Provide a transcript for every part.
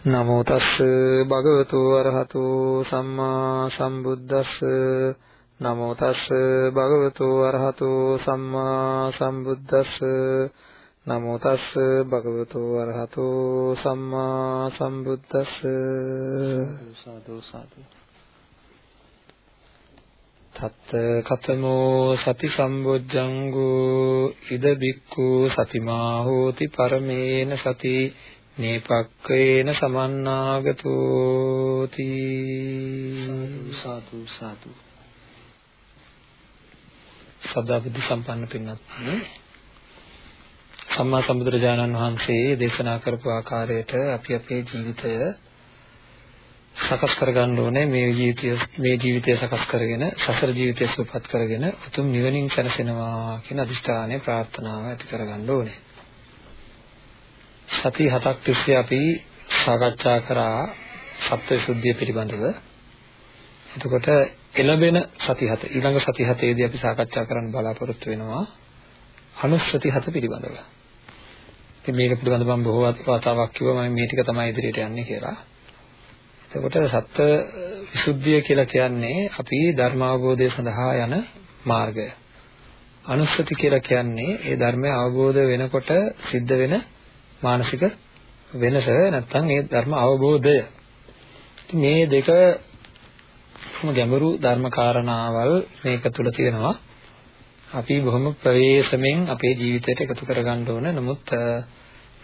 නමෝ තස් භගවතු වරහතු සම්මා සම්බුද්දස්ස. නමෝ තස් භගවතු වරහතු සම්මා සම්බුද්දස්ස. නමෝ තස් භගවතු වරහතෝ සම්මා සම්බුද්දස්ස. සාදු සාදු. තත් කතමෝ සති සම්බොජ්ජංගෝ. ඉද බික්ඛු සතිමා හෝති පරමේන සති. නේපක්කේන සමන්නාගතෝ තී. සාදු සාදු. සදා බුද්ධ සම්පන්න පින්වත්නි සම්මා සම්බුදුරජාණන් වහන්සේ දේශනා කරපු ආකාරයට අපි අපේ ජීවිතය සකස් කරගන්න ඕනේ. මේ ජීවිතය මේ ජීවිතය සකස් කරගෙන සසර ජීවිතය සුවපත් කරගෙන උතුම් නිවනින් සැනසෙනවා කියන අදිෂ්ඨානය ප්‍රාර්ථනාව ඇති කරගන්න ඕනේ. සති හතක් තිස්සේ අපි සාකච්ඡා කරා සත්‍යසුද්ධිය පිළිබඳව. එතකොට එළඹෙන සති හත ඊළඟ සති හතේදී අපි සාකච්ඡා කරන්න බලාපොරොත්තු වෙනවා අනුස්සති හත පිළිබඳව. ඉතින් මේක පිළිබඳව මම බොහෝ වතාවක් කිව්වා මම මේ ටික තමයි ඉදිරියට යන්නේ කියලා. එතකොට සත්‍ය විසුද්ධිය කියලා කියන්නේ අපි ධර්ම අවබෝධය සඳහා යන මාර්ගය. අනුස්සති කියලා කියන්නේ ඒ ධර්මය අවබෝධ වෙනකොට සිද්ධ වෙන මානසික වෙනස නැත්නම් ඒ ධර්ම අවබෝධය. මේ දෙක ගැඹුරු ධර්ම කාරණාවල් මේක තුල තියෙනවා. අපි බොහොම ප්‍රවේශමෙන් අපේ ජීවිතයට එකතු කරගන්න ඕන. නමුත්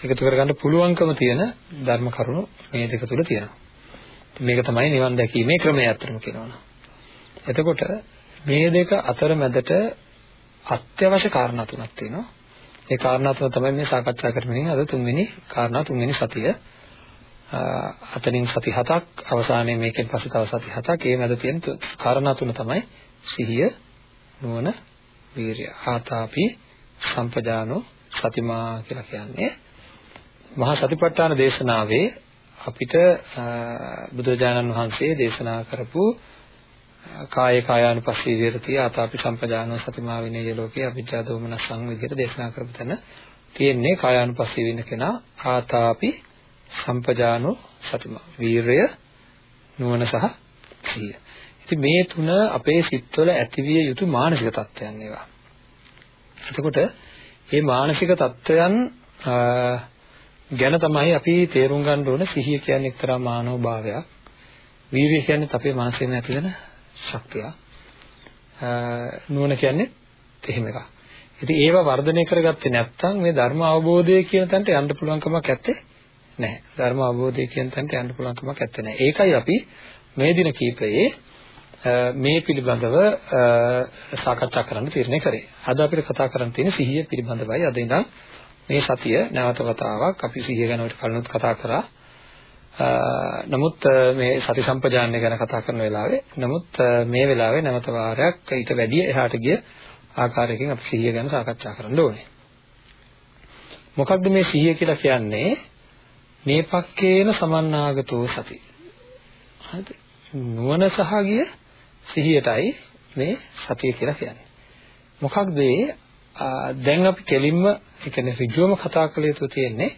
එකතු කරගන්න පුළුවන්කම තියෙන ධර්ම කරුණු මේ දෙක තුල තියෙනවා. මේක තමයි නිවන් දැකීමේ ක්‍රමය අත්‍තරම කියනවා. එතකොට මේ දෙක අතර මැදට අත්‍යවශ්‍ය කාරණා තුනක් තියෙනවා. ඒ කාරණා තුන තමයි මේ සාකච්ඡා කරමින්. අද තුන්වෙනි කාරණා තුන්වෙනි සතිය. අතනින් සති හතක් අවසානයේ මේකෙන් පස්සේ තව සති හතක්. ඒ මැද තියෙන කාරණා තුන තමයි සිහිය නුවණ වීරිය. ආතාපි සම්පජානෝ සතිමා කියලා කියන්නේ. මහා සතිපට්ඨාන දේශනාවේ අපිට බුදුරජාණන් වහන්සේ දේශනා කරපු කාය කායානුපස්සී විරති ආතාපි සම්පජානෝ සතිමා විනය ලෝකේ අභිජ්ජා දෝමනසං විදිහට දේශනා කරපු තැන තියෙන්නේ කායානුපස්සී වෙන කෙනා ආතාපි සම්පජානෝ සතිමා වීරය නුවණ සහ සිහිය ඉතින් මේ තුන අපේ සිත්වල ඇතිවිය යුතු මානසික තත්ත්වයන් ඒවා. එතකොට මේ මානසික තත්ත්වයන් ගැන තමයි අපි තේරුම් ගන්න ඕන සිහිය කියන්නේ එක්තරා මානව භාවයක්. වීර්යය කියන්නේ අපේ මනසෙන් ඇති වෙන ශක්තිය. නුවණ කියන්නේ එහෙම එකක්. ඉතින් ඒවා වර්ධනය කරගත්තේ නැත්නම් මේ ධර්ම අවබෝධය කියන තැනට යන්න පුළුවන් කමක් නැත්තේ නැහැ. ධර්ම අවබෝධය කියන තැනට යන්න පුළුවන් කමක් නැත්තේ නැහැ. ඒකයි අපි මේ දින කීපයේ මේ පිළිබඳව සාකච්ඡා කරන්න තීරණය කරේ. අද අපිට කතා කරන්න තියෙන සිහිය පිළිබඳවයි. අද ඉඳන් මේ සතිය නැවත වතාවක් අපි සිහිය ගැන කලිනුත් කතා කරා. නමුත් මේ සති සම්පජාන්‍ය ගැන කතා කරන වෙලාවේ නමුත් මේ වෙලාවේ නැවත වාරයක් ඊට වැඩිය එහාට ගිය ආකාරයකින් අපි සිහිය ගැන සාකච්ඡා කරන්න ඕනේ. මොකක්ද මේ සිහිය කියලා කියන්නේ? මේ පක්කේන සමන්නාගතෝ සති. හරිද? නුවණ සහ ගිය සිහියටයි මේ සතිය කියලා කියන්නේ. මොකක්ද දැන් අපි කෙලින්ම ඒ කියන්නේ ඍජුවම කතා කළ යුතු තියෙන්නේ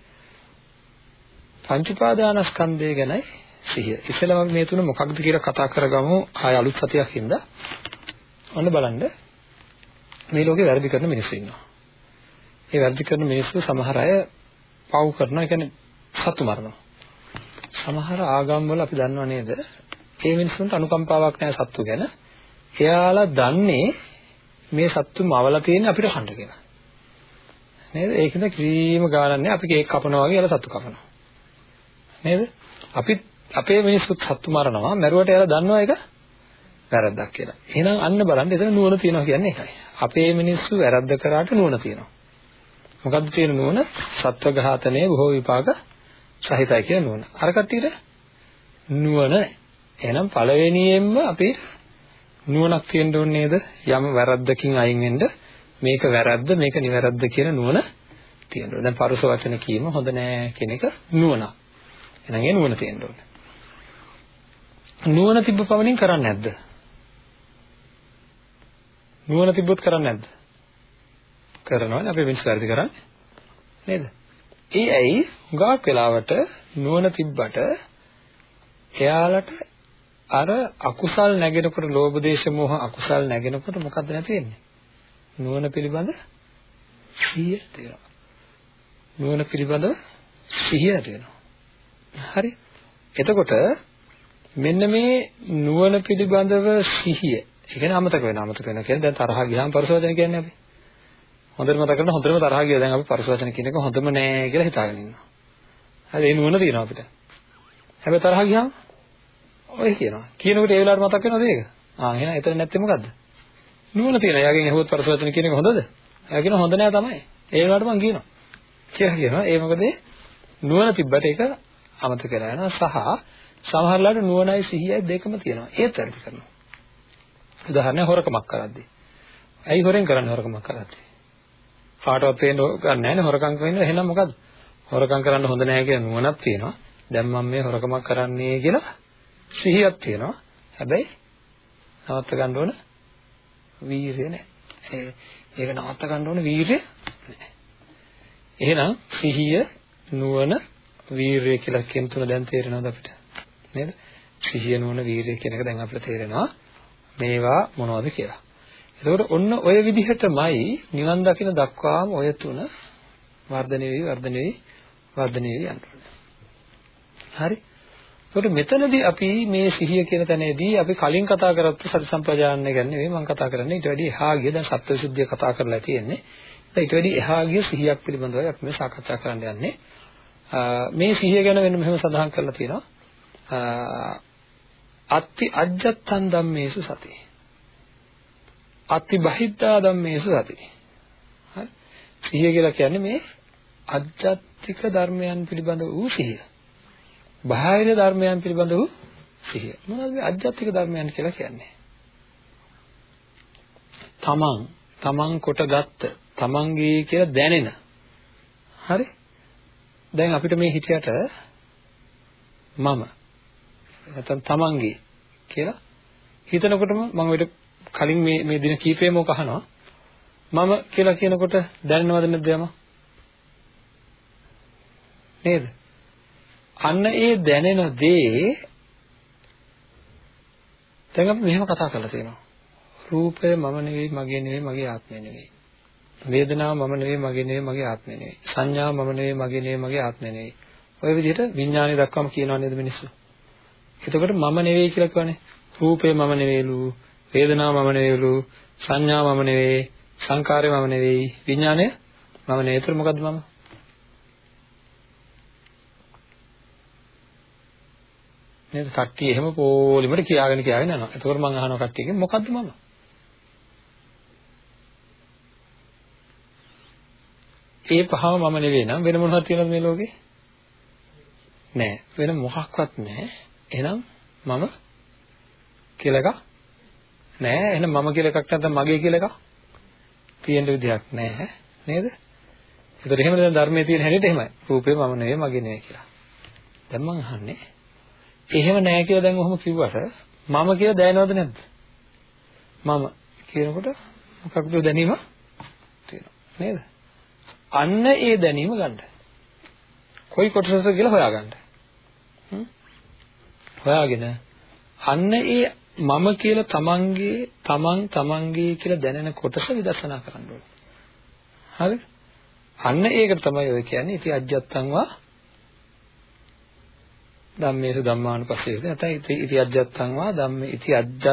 පංච උපාදානස්කන්ධය ගැනයි සිහිය. ඉස්සෙල්ලාම මේ තුන මොකක්ද කියලා කතා කරගමු ආය අලුත් සතියක් හින්දා. ඔන්න බලන්න මේ ලෝකේ වැරදි කරන මිනිස්සු ඉන්නවා. ඒ වැරදි කරන මිනිස්සු සමහර අය පව් කරනවා, ඒ කියන්නේ සතු මරනවා. සමහර ආගම් වල අපි දන්නව නේද? ඒ මිනිස්සුන්ට අනුකම්පාවක් නැහැ සත්තු ගැන. එයාලා දන්නේ මේ සත්තු මවලා තියෙන්නේ අපිට කන්න කියලා. නේද? ඒකද කිසිම ගානක් නැහැ. අපි කේක් කපනවා වගේ එයාලා සත්තු කපනවා. නේද? අපි අපේ මිනිස්සුත් සත්තු මරනවා. මැරුවට එයාලා දන්නවා ඒක වැරද්දක් කියලා. එහෙනම් අන්න බලන්න එතන නුවණ තියෙනවා කියන්නේ ඒකයි. අපේ මිනිස්සු වැරද්ද කරාට නුවණ තියෙනවා. මොකද්ද තියෙන නුවණ? සත්ව ඝාතනයේ බොහෝ විපාක සහිතයි කියන නුවණ. අර කට්ටියට නුවණ නැහැ. එහෙනම් පළවෙනියෙන්ම අපි නුවණක් තියෙන්න ඕනේ නේද? යම් වැරද්දකින් අයින් වෙන්න මේක වැරද්ද මේක නිවැරද්ද කියන නුවණ තියෙන්න ඕනේ. දැන් පරුස වචන කීම හොඳ නෑ කියන එක නුවණක්. එහෙනම් ඒ නුවණ තියෙන්න ඕනේ. නුවණ තිබ්බ පමණින් කරන්නේ නැද්ද? නුවණ තිබ්බොත් කරන්නේ නැද්ද? කරනවානේ අපි මිනිස් වැරදි කරන්නේ. නේද? ඒ ඇයි හුඟක් වෙලාවට නුවණ තිබ්බට එයාලට අර අකුසල් නැගෙනකොට ලෝභ දේශ මොහ අකුසල් නැගෙනකොට මොකද්ද නැති වෙන්නේ? නුවණ පිළිබඳ සිහිය තියෙනවා. නුවණ පිළිබඳව සිහිය ඇති වෙනවා. හරි. එතකොට මෙන්න මේ නුවණ පිළිබඳව සිහිය. ඒ කියන්නේ අමතක වෙනවා අමතක වෙනවා කියන්නේ දැන් තරහ ගියාම පරිසවචන කියන්නේ අපි. හොඳට මතක කරගන්න හොඳටම තරහ ගියා දැන් අපි පරිසවචන කියන එක හොඳම නෑ කියලා හිතාගෙන ඉන්නවා. හරි ඒ නුවණ තියෙනවා අපිට. හැබැයි තරහ ගියාම ඔය කියනවා. කියනකොට ඒ වෙලාවට මතක් වෙනවද ඒක? ආ එහෙනම් එතන නැත්තේ මොකද්ද? නුවණ තියෙනවා. එයාගෙන් ඇහුවොත් පරිසවචන කියන එක හොඳද? එයා කියනවා හොඳ නෑ තමයි. ඒ වෙලාවට මම කියනවා. කියලා කියනවා. ඒ මොකද නුවණ තිබ්බට ඒක අමතක වෙලා යනවා සහ සමහරලාට නුවණයි සිහියයි දෙකම තියෙනවා. ඒත් වැඩි කරනවා. උදාහරණයක් හොරකමක් කරද්දී. ඇයි හොරෙන් කරන්නේ හොරකමක් කරද්දී? කාටවත් පේන්න ගන්න නැහැ නේ හොරකම් කරනවා. එහෙනම් මොකද්ද? හොරකම් කරන්න හොඳ නැහැ කියන නුවණක් තියෙනවා. දැන් මම මේ හොරකමක් කරන්නේ කියලා සිහියක් තියෙනවා. හැබැයි නවත්ත ගන්න ඕන වීරිය නැහැ. ඒක නවත්ත ගන්න ඕන වීරිය නැහැ. එහෙනම් සිහිය නුවණ වීරිය කියලා කියන තුන දැන් තේරෙනවද අපිට? නේද? සිහිය නුවණ වීරිය කියන එක දැන් අපිට තේරෙනවා. මේවා මොනවද කියලා. එතකොට ඔන්න ඔය විදිහටමයි නිවන් දකින දක්වාම ඔය තුන වර්ධනය වෙවි වර්ධනය වෙවි වර්ධනය වෙවි යනවා හරි? එතකොට මෙතනදී අපි මේ සිහිය කියන තැනේදී අපි කලින් කතා කරත්තු සති සම්ප්‍රජානනය ගැන නෙවෙයි මම කතා කරන්නේ. ඊට වැඩි එහා ගිය දැන් සත්‍යවිසුද්ධිය කතා කරලා තියෙන්නේ. ඊට වැඩි එහා ගිය සිහියක් පිළිබඳව අපි මේ සාකච්ඡා කරන්න යන්නේ. මේ සිහිය ගැන වෙන මෙහෙම සඳහන් කරලා තියෙනවා. අත්ති අජ්ජත්තං ධම්මේසු සති. අත්ති බහිද්ධා ධම්මේසු සති. හරි. සිහිය කියලා කියන්නේ මේ අජ්ජත්තික ධර්මයන් පිළිබඳ වූ සිහිය. බාහිර ධර්මයන් පිළිබඳ වූ සිහිය. මොනවද මේ අජ්ජත්තික ධර්මයන් කියලා කියන්නේ? තමන් තමන් කොටගත්ත තමන්ගේ කියලා දැනෙන හරි දැන් අපිට මේ හිතයට මම නැත්නම් තමන්ගේ කියලා හිතනකොටම මම ඔයිට කලින් මේ මේ දින කීපෙම ඔක අහනවා. මම කියලා කියනකොට දැනෙනවද නැද්ද යම? නේද? අන්න ඒ දැනෙන දේ දැන් අපි මෙහෙම කතා කරලා තියෙනවා. රූපය මම නෙවෙයි මගේ නෙවෙයි මගේ ආත්මය නෙවෙයි. වේදනාව මම නෙවෙයි මගේ නෙවෙයි මගේ ආත්මය නෙවෙයි. සංඥාව මම නෙවෙයි මගේ නෙවෙයි මගේ ආත්මය නෙවෙයි. ඔය විදිහට විඥානය දක්වාම කියනවා නේද මිනිස්සු? එතකොට මම නෙවෙයි කියලා කියන්නේ රූපය මම නෙවෙයිලු, වේදනාව මම නෙවෙයිලු, සංඥාව මම නෙවෙයි, සංකාරය මම නෙවෙයි, විඥානය මම නෙවෙයි. ඒතර මොකද්ද මම? නේද? කට්ටිය එහෙම පොලිමට කියාගෙන කියාගෙන යනවා. එතකොට මම අහනවා කට්ටියගෙන් මොකද්ද මම? ඒ පහම මම නෙවෙයි නම් වෙන මොනවද තියෙනවද මේ ලෝකේ? නෑ. වෙන මොකක්වත් නෑ. එහෙනම් මම කියලා එකක් නෑ. එහෙනම් මම කියලා එකක් නැත්නම් මගේ කියලා එකක් තියෙන්න විදිහක් නෑ. නේද? ඒතර එහෙම දැන් ධර්මයේ තියෙන හැටියට එහෙමයි. රූපේ මම නෙවෙයි මගේ නෙවෙයි කියලා. දැන් මං අහන්නේ එහෙම නෑ කියලා දැන් ඔහොම කිව්වට මම කියලා දැනනවද නැද්ද? මම කියනකොට මොකක්ද දැනීම තියෙනවා. නේද? අන්න ඒ දැනීම ගන්න. කොයි කොටසද කියලා හොයාගන්න. හොයාගෙන අන්න ඒ මම කියලා තමන්ගේ තමන් තමන්ගේ කියලා දැනෙන කොටස විදර්ශනා කරන්න ඕනේ. හරිද? අන්න ඒකට තමයි ඔය කියන්නේ ඉති අජ්ජත්තංවා ධම්මේසු ධම්මානුපස්සීව. නැත්නම් ඉති අජ්ජත්තංවා ධම්මේ ඉති අජ්ජත්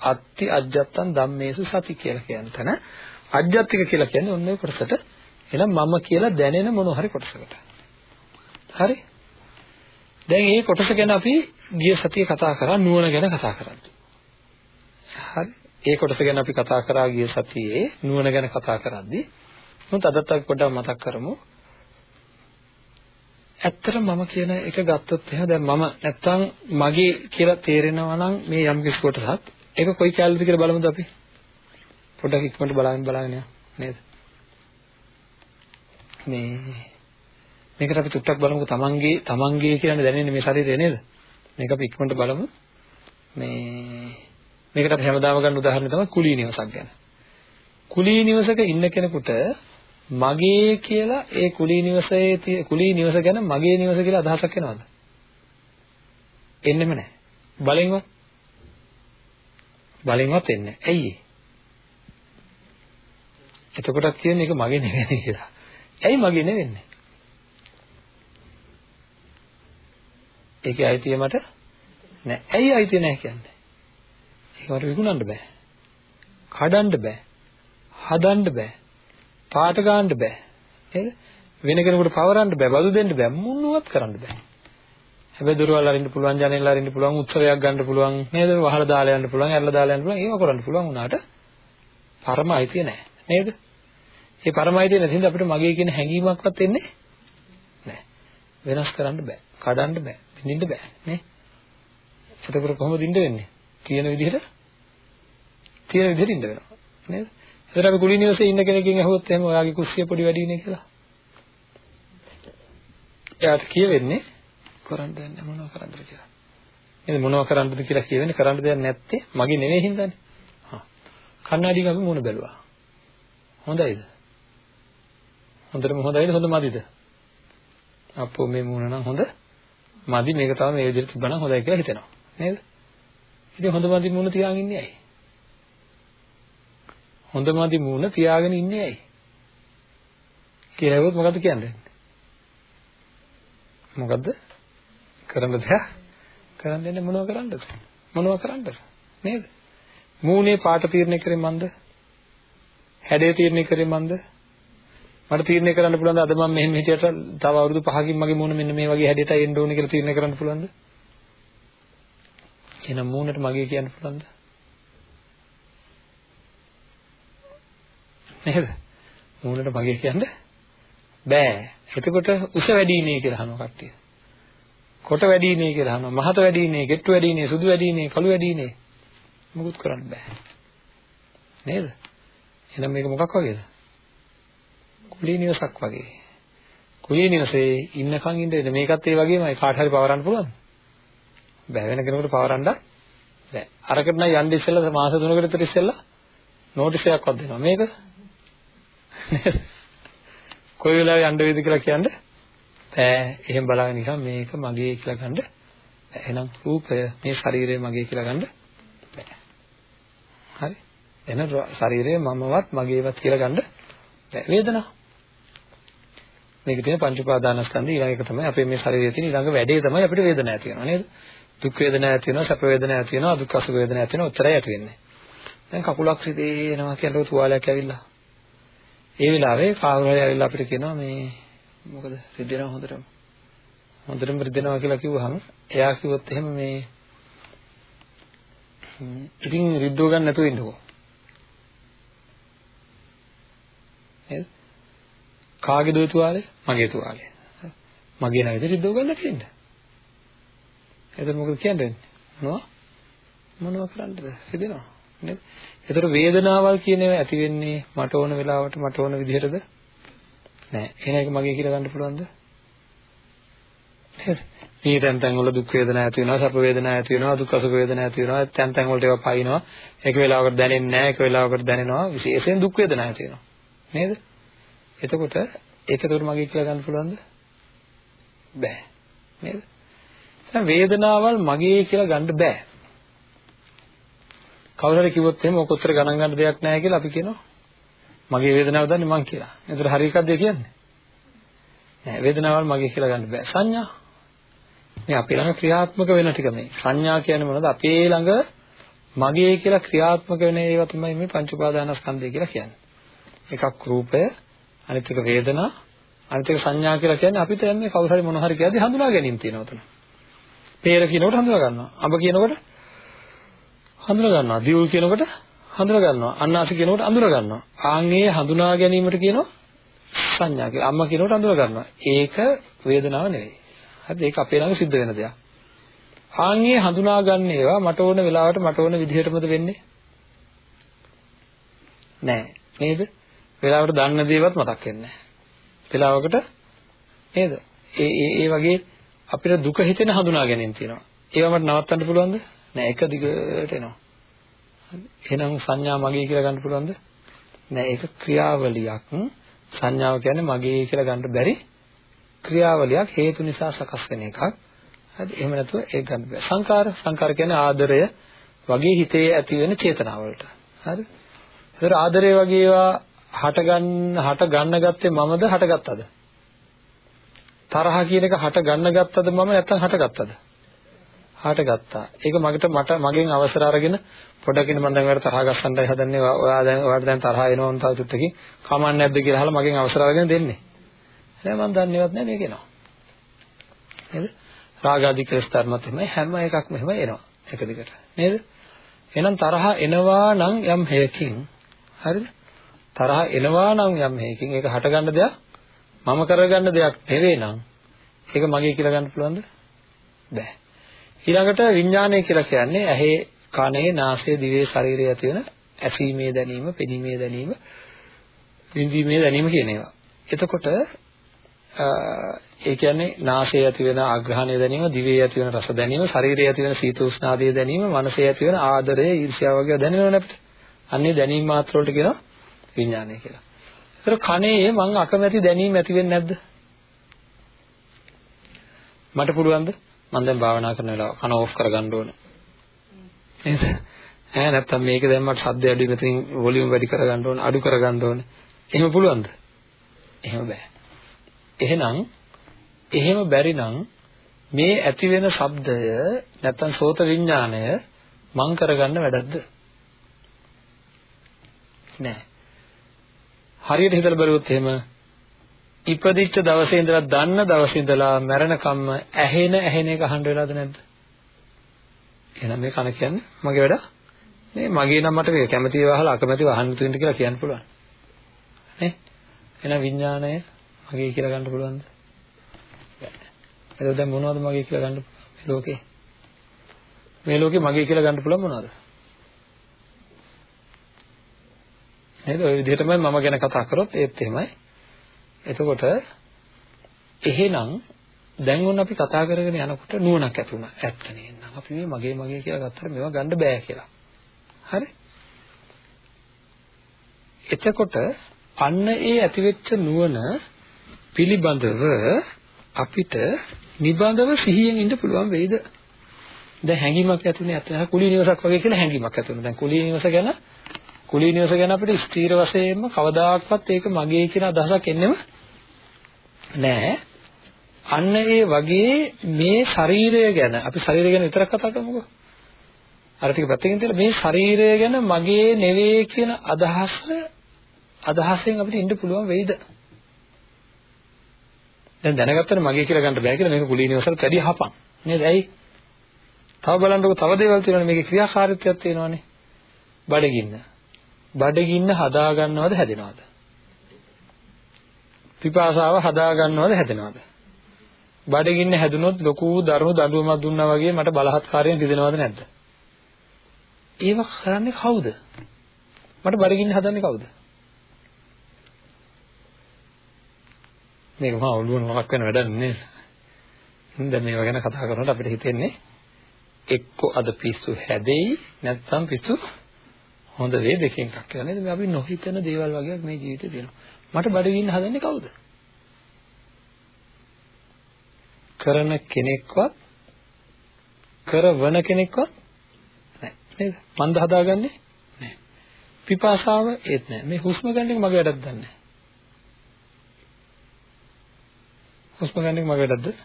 අත්ති අජ්ජත්තං ධම්මේසු සති කියලා කියන තැන අජ්ජත්තික කියලා කියන්නේ ඔන්න ඔය කොටසට එහෙනම් මම කියලා දැනෙන මොන හරි කොටසකට. හරි? දැන් මේ කොටස ගැන අපි ගිය සතියේ කතා කරා නුවණ ගැන කතා කරද්දී. හරි? ඒ කොටස ගැන අපි කතා කරා ගිය සතියේ නුවණ ගැන කතා කරද්දී මොකද අදත් අපි පොඩ්ඩක් මතක් කරමු. ඇත්තටම මම කියන එක ගත්තොත් එහෙනම් දැන් මම නැත්තම් මගේ කියලා තේරෙනවා නම් මේ යම් කිසි කොටසක් ඒක කොයි කැලේද කියලා බලමුද අපි පොඩ්ඩක් ඉක්මනට බලන්න බලන්න නේද මේ මේකට අපි චුට්ටක් බලමුකෝ තමන්ගේ තමන්ගේ කියන්නේ දැනෙන්නේ මේ ශරීරය නේද මේක අපි ඉක්මනට බලමු මේ මේකට අපි හැමදාම ගන්න උදාහරණය තමයි කුලී නිවසක් ගැන කුලී නිවසක ඉන්න කෙනෙකුට මගේ කියලා ඒ කුලී නිවසේ කුලී නිවස ගැන මගේ නිවස කියලා අදහසක් එනවද? එන්නෙම නැහැ. බලෙන්වත් බලෙන්වත් එන්නේ නැහැ. ඇයි එතකොටත් කියන්නේ ඒක මගේ නෙවෙයි කියලා. ඇයි මගේ නෙවෙන්නේ? ඒකේ අයිතිය මට නෑ. ඇයි අයිතිය නෑ කියන්නේ? ඒක මට විකුණන්න බෑ. කඩන්න බෑ. හදන්න බෑ. පාට ගන්න බෑ. නේද? වෙන කෙනෙකුට පවරන්න බෑ, බදු දෙන්න බෑ, මොනවත් කරන්න බෑ. හැබැයි දොරවල් අරින්න පුළුවන්, ජනෙල් අරින්න පුළුවන්, උත්සවයක් ගන්න පුළුවන්, නේද? වහලා දාලා යන්න පුළුවන්, ඇරලා දාලා යන්න පුළුවන්, ඒව කරන්න පුළුවන් වුණාට පරම අයිතිය නැහැ. නේද? මේ පරම අයිතිය නැති හින්දා අපිට මගේ කියන හැඟීමක්වත් එන්නේ නැහැ. වෙනස් කරන්න බෑ, කඩන්න බෑ, බින්දින්න බෑ, නේ? එතකොට කොහොමද ඉන්න වෙන්නේ? කියන විදිහට තියෙන විදිහට ඉන්න වෙනවා. නේද? එතකොට අපි කුලී නිවසේ ඉන්න කෙනකින් අහුවොත් එහෙම ඔයාගේ කුස්සිය පොඩි වැඩි නේ කියලා. එයාට කියවෙන්නේ කරන්න දෙන්න මොනව කරන්නද කියලා. නේද මොනව කරන්නද කියලා කියවෙන්නේ කරන්න දෙයක් නැත්තේ මගේ නෙවෙයි හින්දානේ. හා. කන්නඩියක අපි මුණ බැලුවා. හොඳයිද? හොඳටම හොඳයිද හොඳ මදිද? අපෝ මේ මුණ නම් හොඳ මදි මේක තමයි මේ විදිහට තිබ්බනම් හොඳයි කියලා හිතෙනවා. නේද? ඉතින් හොඳ මදි මුණ තියාගෙන ඉන්නේ ඇයි? හොඳමදි මූණ තියාගෙන ඉන්නේ ඇයි? කියලා හෙවොත් මොකද කියන්නේ? මොකද්ද? කරන්න දෙයක් කරන්න දෙන්නේ මොනව කරන්නද? මොනව කරන්නද? නේද? මූණේ පාට තීරණය කරේ මන්ද? හැඩය තීරණය කරේ මන්ද? මට තීරණය කරන්න පුළුවන්ද අද මම මෙහෙම හිටියට තව අවුරුදු 5කින් මගේ මූණ මෙන්න මේ වගේ හැඩයටයි එන්න ඕනේ කියලා තීරණය කරන්න පුළුවන්ද? එහෙනම් මූණට මගේ කියන්න පුළුවන්ද? නේද? මූණට මගේ කියන්න බෑ. එතකොට උස වැඩි නේ කියලා අහනවා කට්ටිය. කොට වැඩි නේ කියලා අහනවා. මහත වැඩි නේ, ගෙට්ටු වැඩි නේ, සුදු වැඩි නේ, කළු වැඩි නේ. මොකුත් කරන්න බෑ. නේද? එහෙනම් මේක මොකක් වගේද? කුලී නිවසක් වගේ. කුලී නිවසේ ඉන්නකන් ඉඳලා මේකත් ඒ වගේමයි කාට හරි පවරන්න පුළුවන්. බෑ වෙන කෙනෙකුට පවරන්න බෑ. අරකට නම් යන්න ඉස්සෙල්ලා මාස 3කට විතර ඉස්සෙල්ලා නෝටිස් එකක්වත් දෙනවා. මේක නේද? කොයි වෙලාවෙ යන්න වේද කියලා කියන්න බෑ. එහෙම බලාගෙන නිකන් මේක මගේ කියලා ගන්න එහෙනම් රූපය මේ ශරීරය මගේ කියලා ගන්න බෑ. හරි? එහෙනම් ශරීරය මමවත් මගේවත් කියලා ගන්න බෑ. වේදනාව. මේක තියෙන පංච උපාදානස්කන්ධය ඊළඟ එක තමයි අපේ මේ ශරීරයේ තියෙන ඊළඟ වැඩේ තමයි අපිට වේදනාව ඇති වෙනවා නේද? දුක් වේදනාවක් ඇති වෙනවා, සැප වේදනාවක් ඇති වෙනවා, දුක් අසුඛ වේදනාවක් ඇති වෙනවා, උත්තරය ඇති වෙන්නේ. දැන් කකුලක් රිදෙනවා කියනකොට තුවාලයක් ඇවිල්ලා ඒ වෙලාවේ කාවුරු හරි ඇවිල්ලා අපිට කියනවා මේ මොකද රිදෙනවා හොඳටම. හොඳටම රිදෙනවා කියලා කිව්වහම එයා කිව්වොත් එහෙම මේ ඉතින් රිද්දව ගන්න නැතුව ඉන්නකෝ. නේද? කාගේ දෝ තුවාලේ? මගේ තුවාලේ. මගේ නේද රිද්දව ගන්න නැති ඉන්න. එතකොට මොකද කියන්නේ? මොනවා? මොනවා කරන්නද? රිදෙනවා. නේද? ඒතර වේදනාවල් කියන ඒවා ඇති වෙන්නේ මට ඕන වෙලාවට මට ඕන විදිහටද? නෑ. එහෙනම් ඒක මගේ කියලා ගන්න පුළුවන්ද? නේද? මේ තැන් තැන් වල දුක් වේදනා ඇති වෙනවා, සැප වේදනා ඇති වෙනවා, දුක් අසුඛ වේදනා ඇති වෙනවා. තැන් තැන් වලට ඒවා පයින්නවා. එක වෙලාවකට දැනෙන්නේ නැහැ, එක වෙලාවකට දැනෙනවා. විශේෂයෙන් දුක් වේදනා ඇති වෙනවා. නේද? එතකොට ඒක උඩ මගේ කියලා ගන්න පුළුවන්ද? බෑ. නේද? එහෙනම් වේදනාවල් මගේ කියලා ගන්න බෑ. කවුරු හරි කිව්වොත් එහෙම ඔක උත්තර ගණන් ගන්න දෙයක් නැහැ කියලා අපි කියනවා. මගේ වේදනාව දන්නේ මං කියලා. ඒතර හරි එකක්ද කියන්නේ? නෑ වේදනාවල් මගේ කියලා ගන්න බෑ. සංඥා. මේ අපේ ළඟ ක්‍රියාත්මක වෙන ටික මේ. සංඥා කියන්නේ මොනවද? අපේ ළඟ මගේ කියලා ක්‍රියාත්මක වෙන ඒවා තමයි මේ පංච උපාදානස්කන්ධය කියලා කියන්නේ. එකක් රූපය, අනිත් එක වේදනා, අනිත් එක සංඥා කියලා කියන්නේ අපිට දැන් මේ කවුරු හරි මොන හරි කියද්දි හඳුනා ගැනීම තියෙනවා උතන. පේර කියනකොට හඳුනා ගන්නවා. අඹ කියනකොට හඳුනා ගන්නවා. දියුල් කියනකොට හඳුනා ගන්නවා. අන්නාසි කියනකොට අඳුනා ගන්නවා. ආන්ගේ හඳුනා ගැනීමට කියනවා සංඥා කියලා. අම්මා කියනකොට අඳුර ගන්නවා. ඒක වේදනාව නෙවෙයි. හරිද? ඒක අපේ ළඟ සිද්ධ වෙන දෙයක්. ආන්ගේ හඳුනා ගන්න ඒවා මට ඕන වෙලාවට මට ඕන විදිහටමද වෙන්නේ? නෑ. නේද? වෙලාවට දන්න දේවත් මතක් වෙන්නේ නෑ. වෙලාවකට නේද? ඒ ඒ ඒ වගේ අපිට දුක හිතෙන හඳුනා ගැනීම තියෙනවා. ඒවා මට නවත්තන්න පුළුවන්ද? නෑ එක දිගට එනවා. එහෙනම් සංඥා මගේ කියලා ගන්න පුළුවන්ද? නෑ ඒක ක්‍රියාවලියක්. සංඥාව කියන්නේ මගේ කියලා ගන්න බැරි ක්‍රියාවලියක් හේතු නිසා සකස් වෙන එකක්. හරි එහෙම නැතුව ඒක ගන්න බෑ. සංකාර සංකාර කියන්නේ ආදරය වගේ හිතේ ඇති වෙන චේතනාවලට. හරි? ඒතර ආදරය වගේ ඒවා හට ගන්න හට ගන්න ගත්තේ මමද හටගත්තද? තරහ කියන එක හට ගන්න ගත්තද මම නැත්නම් හටගත්තද? හටගත්තා. ඒක මගට මට මගෙන් අවසර අරගෙන පොඩකින් මම දැන් ඔයාලට තරහ ගස්සන්නයි හදන්නේ. ඔයා දැන් ඔයාලට දැන් තරහ එනවා නම් තව චුට්ටකින් කමන්නේ නැද්ද කියලා අහලා මගෙන් අවසර අරගෙන දෙන්නේ. නෑ මම දන්නේවත් නෑ මේක එනවා. නේද? රාගාදී ක්ලේශ ධර්මත් එහෙමයි හැම එකක්ම එහෙම එනවා. එක දිගට. නේද? එහෙනම් තරහ එනවා නම් යම් හේකින් හරිද? තරහ එනවා නම් යම් හේකින් ඒක හටගන්න දෙයක් මම කරගන්න දෙයක් නෙවෙයි නම් ඒක මගේ කියලා ගන්න පුළුවන්ද? බෑ. ඊළඟට විඥානය කියලා කියන්නේ ඇහි කනේ නාසයේ දිවේ ශරීරයේ ඇති වෙන ඇසීමේ දැනීම, පෙනීමේ දැනීම, විඳීමේ දැනීම කියන ඒවා. එතකොට ඒ කියන්නේ නාසයේ ඇති වෙන ආග්‍රහණය දැනීම, දිවේ ඇති වෙන රස දැනීම, ශරීරයේ ඇති වෙන සීත උෂ්ණ ආදී දැනීම, මනසේ ඇති වෙන ආදරය, ඊර්ෂ්‍යාව වගේ දැනෙනවනේ අපිට. අන්නේ දැනීම මාත්‍ර වලට කියනවා විඥානය කියලා. ඒතර කනේ මං අකමැති දැනීම ඇති වෙන්නේ නැද්ද? මට පුළුවන්ද? මම දැන් භාවනා කරන වෙලාව කන ඕෆ් කරගන්න ඕනේ. නේද? ඈ නැත්තම් මේක දැන් මට ශබ්දය අඩු මෙතනින් වොලියුම් වැඩි කරගන්න ඕනේ, අඩු කරගන්න ඕනේ. එහෙම පුළුවන්ද? එහෙම බෑ. එහෙනම් එහෙම බැරි නම් මේ ඇති වෙන ශබ්දය නැත්තම් සෝත විඥාණය මං කරගන්න වැඩක්ද? නෑ. හරියට හිතලා බලුවොත් එහෙම ඉපදිච්ච දවසේ ඉඳලා දන්න දවසේ ඉඳලා මැරෙනකම්ම ඇහෙන ඇහෙන එක අහන්න වෙලාද නැද්ද? එහෙනම් මේ කන කියන්නේ මගේ වැඩ? නේ මගේ නම් මට මේ කැමැතිව අහලා අකමැතිව අහන්න තියෙන කියලා කියන්න පුළුවන්. නේ? එහෙනම් විඥාණය මගේ කියලා ගන්න පුළුවන්ද? බැහැ. දැන් මොනවද මගේ කියලා ගන්න මේ ලෝකේ? මේ ලෝකේ මගේ කියලා ගන්න පුළුවන් මොනවද? නේද? ওই විදිහටමයි මම ගැන කතා කරොත් ඒත් එහෙමයි. එතකොට එහෙනම් දැන් ඔන්න අපි කතා කරගෙන යනකොට නුවණක් ඇති වුණා. ඇත්ත නේනම් අපි මේ මගේ මගේ කියලා ගත්තට මේවා ගන්න බෑ කියලා. හරි? එතකොට අන්න ඒ ඇතිවෙච්ච නුවණ පිළිබඳව අපිට නිබඳව සිහියෙන් ඉන්න පුළුවන් වෙයිද? දැන් හැඟීමක් ඇති වුණේ අතන කුලී නිවසක් වගේ කියලා හැඟීමක් ඇති වුණා. දැන් කුලී නිවස ගැන කුලී නිවස ගැන අපිට ස්ථීර වශයෙන්ම කවදාකවත් ඒක මගේ කියන අදහසක් එන්නෙම නෑ. අන්න ඒ වගේ මේ ශරීරය ගැන අපි ශරීරය ගැන විතරක් කතා කරමුකෝ. අර ටික පැත්තකින් තියලා මේ ශරීරය ගැන මගේ නෙවෙයි කියන අදහස අදහසෙන් අපිට ඉන්න පුළුවන් වෙයිද? දැන් දැනගත්තට මගේ කියලා ගන්න බෑ කියලා මේක කුලී නිවසට වැඩි හපන්. නේද? ඇයි? තව බලන්නකො තව දේවල් තියෙනවානේ මේකේ ක්‍රියාකාරීත්වයක් තියෙනවානේ. බඩගින්න. බඩගින්න හදා ගන්නවද හැදෙනවද? පිපාසාව හදා ගන්නවද හැදෙනවද? බඩගින්න හැදුනොත් ලොකු දරුණු දඬුවමක් දුන්නා වගේ මට බලහත්කාරයෙන් රිදෙනවද නැද්ද? ඒව කරන්නේ කවුද? මට බඩගින්න හදන්නේ කවුද? මේක මහා ඔළුව නරක් වෙන වැඩක් නෙමෙයි. දැන් මේවා ගැන කතා කරනකොට අපිට හිතෙන්නේ එක්ක අද පිස්සු හැදෙයි නැත්නම් පිස්සු හොඳ දේ දෙකෙන් එකක් කියලා නේද? මේ අපි නොහිතන දේවල් වගේක් මේ ජීවිතේ තියෙනවා. මට බඩගින්න හදන්නේ කවුද? කරන කෙනෙක්වත් කරවන කෙනෙක්වත් නැහැ නේද? මන්ද හදාගන්නේ නැහැ. පිපාසාව ඒත් නැහැ. මේ හුස්ම ගන්න එක මගේ වැඩක්ද නැහැ. හුස්ම ගන්න එක මගේ වැඩක්ද?